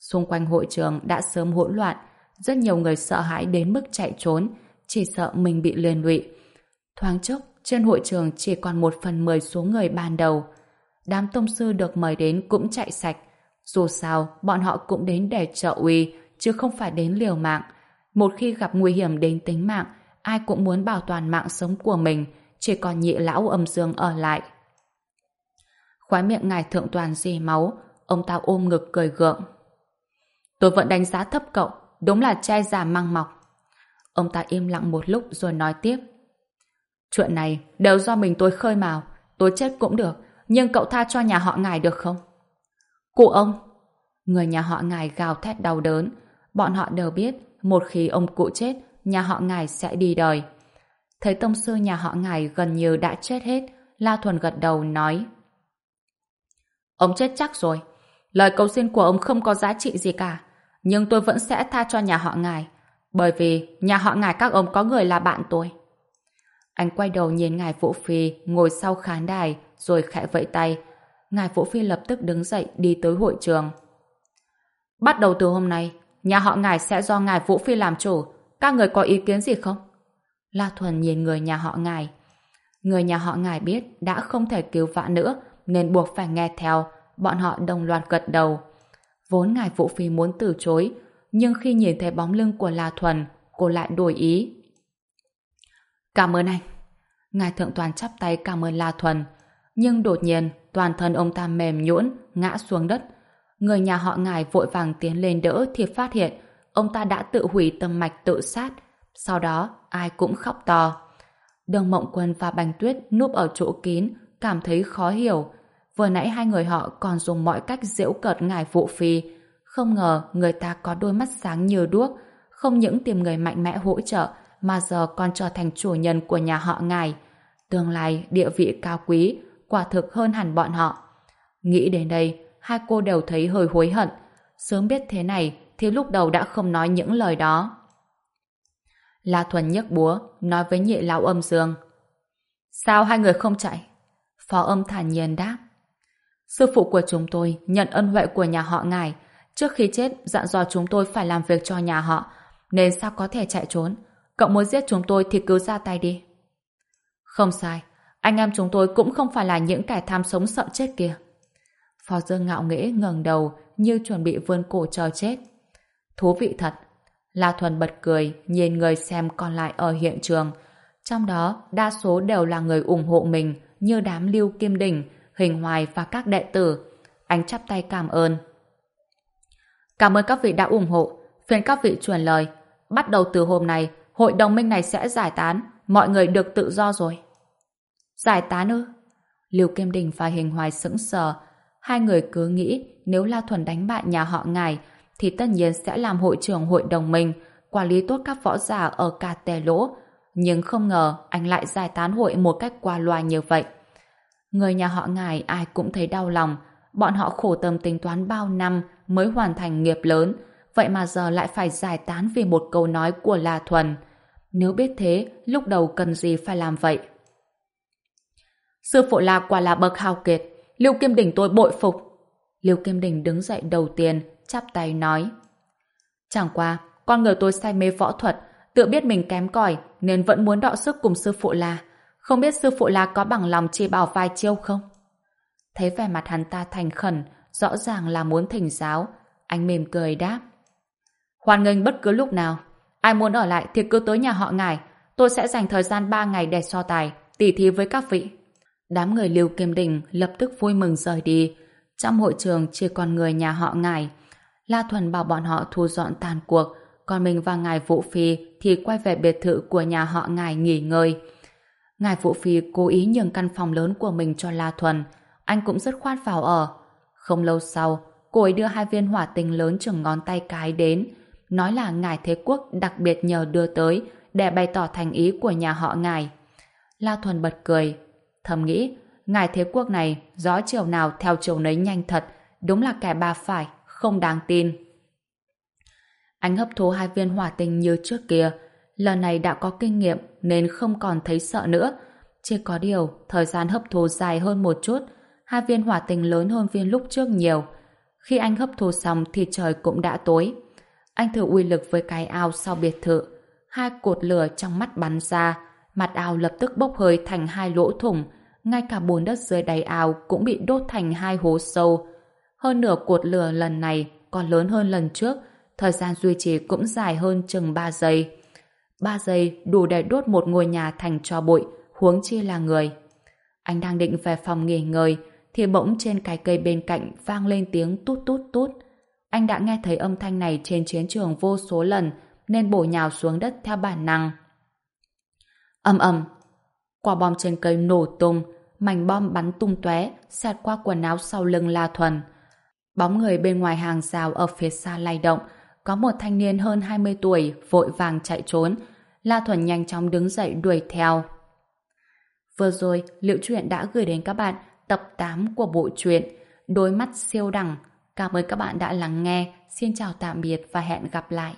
Xung quanh hội trường đã sớm hỗn loạn, rất nhiều người sợ hãi đến mức chạy trốn, chỉ sợ mình bị liên lụy. Thoáng chốc, trên hội trường chỉ còn một phần mười số người ban đầu. Đám tông sư được mời đến cũng chạy sạch. Dù sao, bọn họ cũng đến để trợ uy, chứ không phải đến liều mạng. Một khi gặp nguy hiểm đến tính mạng, ai cũng muốn bảo toàn mạng sống của mình, chỉ còn nhị lão âm dương ở lại. Khói miệng ngài thượng toàn dì máu, ông ta ôm ngực cười gượng. Tôi vẫn đánh giá thấp cậu, đúng là trai già mang mọc. Ông ta im lặng một lúc rồi nói tiếp. Chuyện này đều do mình tôi khơi mào, tôi chết cũng được, nhưng cậu tha cho nhà họ ngài được không? Cụ ông! Người nhà họ ngài gào thét đau đớn. Bọn họ đều biết, một khi ông cụ chết, nhà họ ngài sẽ đi đời. Thấy tông sư nhà họ ngài gần như đã chết hết, La Thuần gật đầu nói. Ông chết chắc rồi. Lời cầu xin của ông không có giá trị gì cả. Nhưng tôi vẫn sẽ tha cho nhà họ ngài. Bởi vì nhà họ ngài các ông có người là bạn tôi. Anh quay đầu nhìn ngài Vũ Phi ngồi sau khán đài rồi khẽ vẫy tay. Ngài Vũ Phi lập tức đứng dậy đi tới hội trường. Bắt đầu từ hôm nay, nhà họ ngài sẽ do ngài Vũ Phi làm chủ. Các người có ý kiến gì không? La Thuần nhìn người nhà họ ngài. Người nhà họ ngài biết đã không thể cứu vãn nữa nên buộc phải nghe theo. Bọn họ đồng loạt gật đầu. Vốn ngài Vũ Phi muốn từ chối nhưng khi nhìn thấy bóng lưng của La Thuần cô lại đổi ý. Cảm ơn anh. Ngài Thượng Toàn chắp tay cảm ơn La Thuần. Nhưng đột nhiên, toàn thân ông ta mềm nhũn ngã xuống đất. Người nhà họ ngài vội vàng tiến lên đỡ thì phát hiện ông ta đã tự hủy tâm mạch tự sát. Sau đó, ai cũng khóc to. Đường Mộng Quân và Bành Tuyết núp ở chỗ kín, cảm thấy khó hiểu. Vừa nãy hai người họ còn dùng mọi cách giễu cợt ngài vụ phi. Không ngờ người ta có đôi mắt sáng như đuốc, không những tìm người mạnh mẽ hỗ trợ, mà giờ còn trở thành chủ nhân của nhà họ ngài. Tương lai địa vị cao quý, quả thực hơn hẳn bọn họ. Nghĩ đến đây, hai cô đều thấy hơi hối hận. Sớm biết thế này thì lúc đầu đã không nói những lời đó. La Thuần nhấc búa, nói với nhị lão âm dương. Sao hai người không chạy? Phó âm thản nhiên đáp. Sư phụ của chúng tôi nhận ân huệ của nhà họ ngài. Trước khi chết, dặn dò chúng tôi phải làm việc cho nhà họ. Nên sao có thể chạy trốn? Cậu muốn giết chúng tôi thì cứ ra tay đi. Không sai, anh em chúng tôi cũng không phải là những kẻ tham sống sợ chết kia. Phó Dương ngạo nghễ ngẩng đầu như chuẩn bị vươn cổ chờ chết. Thú vị thật. La Thuần bật cười nhìn người xem còn lại ở hiện trường. Trong đó, đa số đều là người ủng hộ mình như đám lưu kim đỉnh, hình hoài và các đệ tử. Anh chắp tay cảm ơn. Cảm ơn các vị đã ủng hộ. Phiền các vị truyền lời. Bắt đầu từ hôm nay, hội đồng minh này sẽ giải tán, mọi người được tự do rồi. Giải tán ư? Liêu Kim Đình và Hình Hoài sững sờ, hai người cứ nghĩ nếu La Thuần đánh bại nhà họ ngài thì tất nhiên sẽ làm hội trưởng hội đồng minh, quản lý tốt các võ giả ở cả tè lỗ. Nhưng không ngờ anh lại giải tán hội một cách qua loa như vậy. Người nhà họ ngài ai cũng thấy đau lòng, bọn họ khổ tâm tính toán bao năm mới hoàn thành nghiệp lớn, vậy mà giờ lại phải giải tán vì một câu nói của La Thuần. Nếu biết thế, lúc đầu cần gì phải làm vậy? Sư phụ La quả là bậc hào kiệt, Lưu Kim Đình tôi bội phục. Lưu Kim Đình đứng dậy đầu tiên, chắp tay nói. Chẳng qua, con người tôi say mê võ thuật, tự biết mình kém cỏi nên vẫn muốn đọ sức cùng sư phụ La. Không biết sư phụ là có bằng lòng chỉ bảo vài chiêu không? Thấy vẻ mặt hắn ta thành khẩn, rõ ràng là muốn thỉnh giáo. Anh mềm cười đáp. Hoan nghênh bất cứ lúc nào. Ai muốn ở lại thì cứ tới nhà họ ngài. Tôi sẽ dành thời gian 3 ngày để so tài, tỉ thí với các vị. Đám người Lưu kiềm Đình lập tức vui mừng rời đi. Trong hội trường chỉ còn người nhà họ ngài. La Thuần bảo bọn họ thu dọn tàn cuộc, còn mình và ngài Vũ Phi thì quay về biệt thự của nhà họ ngài nghỉ ngơi. Ngài Vũ Phi cố ý nhường căn phòng lớn của mình cho La Thuần, anh cũng rất khoát vào ở. Không lâu sau, cô ấy đưa hai viên hỏa tinh lớn chừng ngón tay cái đến, nói là ngài Thế Quốc đặc biệt nhờ đưa tới để bày tỏ thành ý của nhà họ ngài. La Thuần bật cười, thầm nghĩ, ngài Thế Quốc này gió chiều nào theo chiều nấy nhanh thật, đúng là kẻ bà phải, không đáng tin. Anh hấp thu hai viên hỏa tinh như trước kia, lần này đã có kinh nghiệm nên không còn thấy sợ nữa. Chỉ có điều, thời gian hấp thu dài hơn một chút, hai viên hỏa tinh lớn hơn viên lúc trước nhiều. Khi anh hấp thu xong thì trời cũng đã tối. Anh thử uy lực với cái ao sau biệt thự. Hai cột lửa trong mắt bắn ra, mặt ao lập tức bốc hơi thành hai lỗ thủng, ngay cả bùn đất dưới đáy ao cũng bị đốt thành hai hố sâu. Hơn nửa cột lửa lần này còn lớn hơn lần trước, thời gian duy trì cũng dài hơn chừng 3 giây. Ba giây đủ để đốt một ngôi nhà thành tro bụi, huống chi là người. Anh đang định về phòng nghỉ ngơi, thì bỗng trên cái cây bên cạnh vang lên tiếng tút tút tút. Anh đã nghe thấy âm thanh này trên chiến trường vô số lần, nên bổ nhào xuống đất theo bản năng. ầm ầm, quả bom trên cây nổ tung, mảnh bom bắn tung tóe, xẹt qua quần áo sau lưng La Thuần. Bóng người bên ngoài hàng rào ở phía xa lay động, có một thanh niên hơn 20 tuổi vội vàng chạy trốn. La Thuần nhanh chóng đứng dậy đuổi theo. Vừa rồi, Liệu Chuyện đã gửi đến các bạn tập 8 của bộ truyện Đôi mắt siêu đẳng. Cảm ơn các bạn đã lắng nghe. Xin chào tạm biệt và hẹn gặp lại.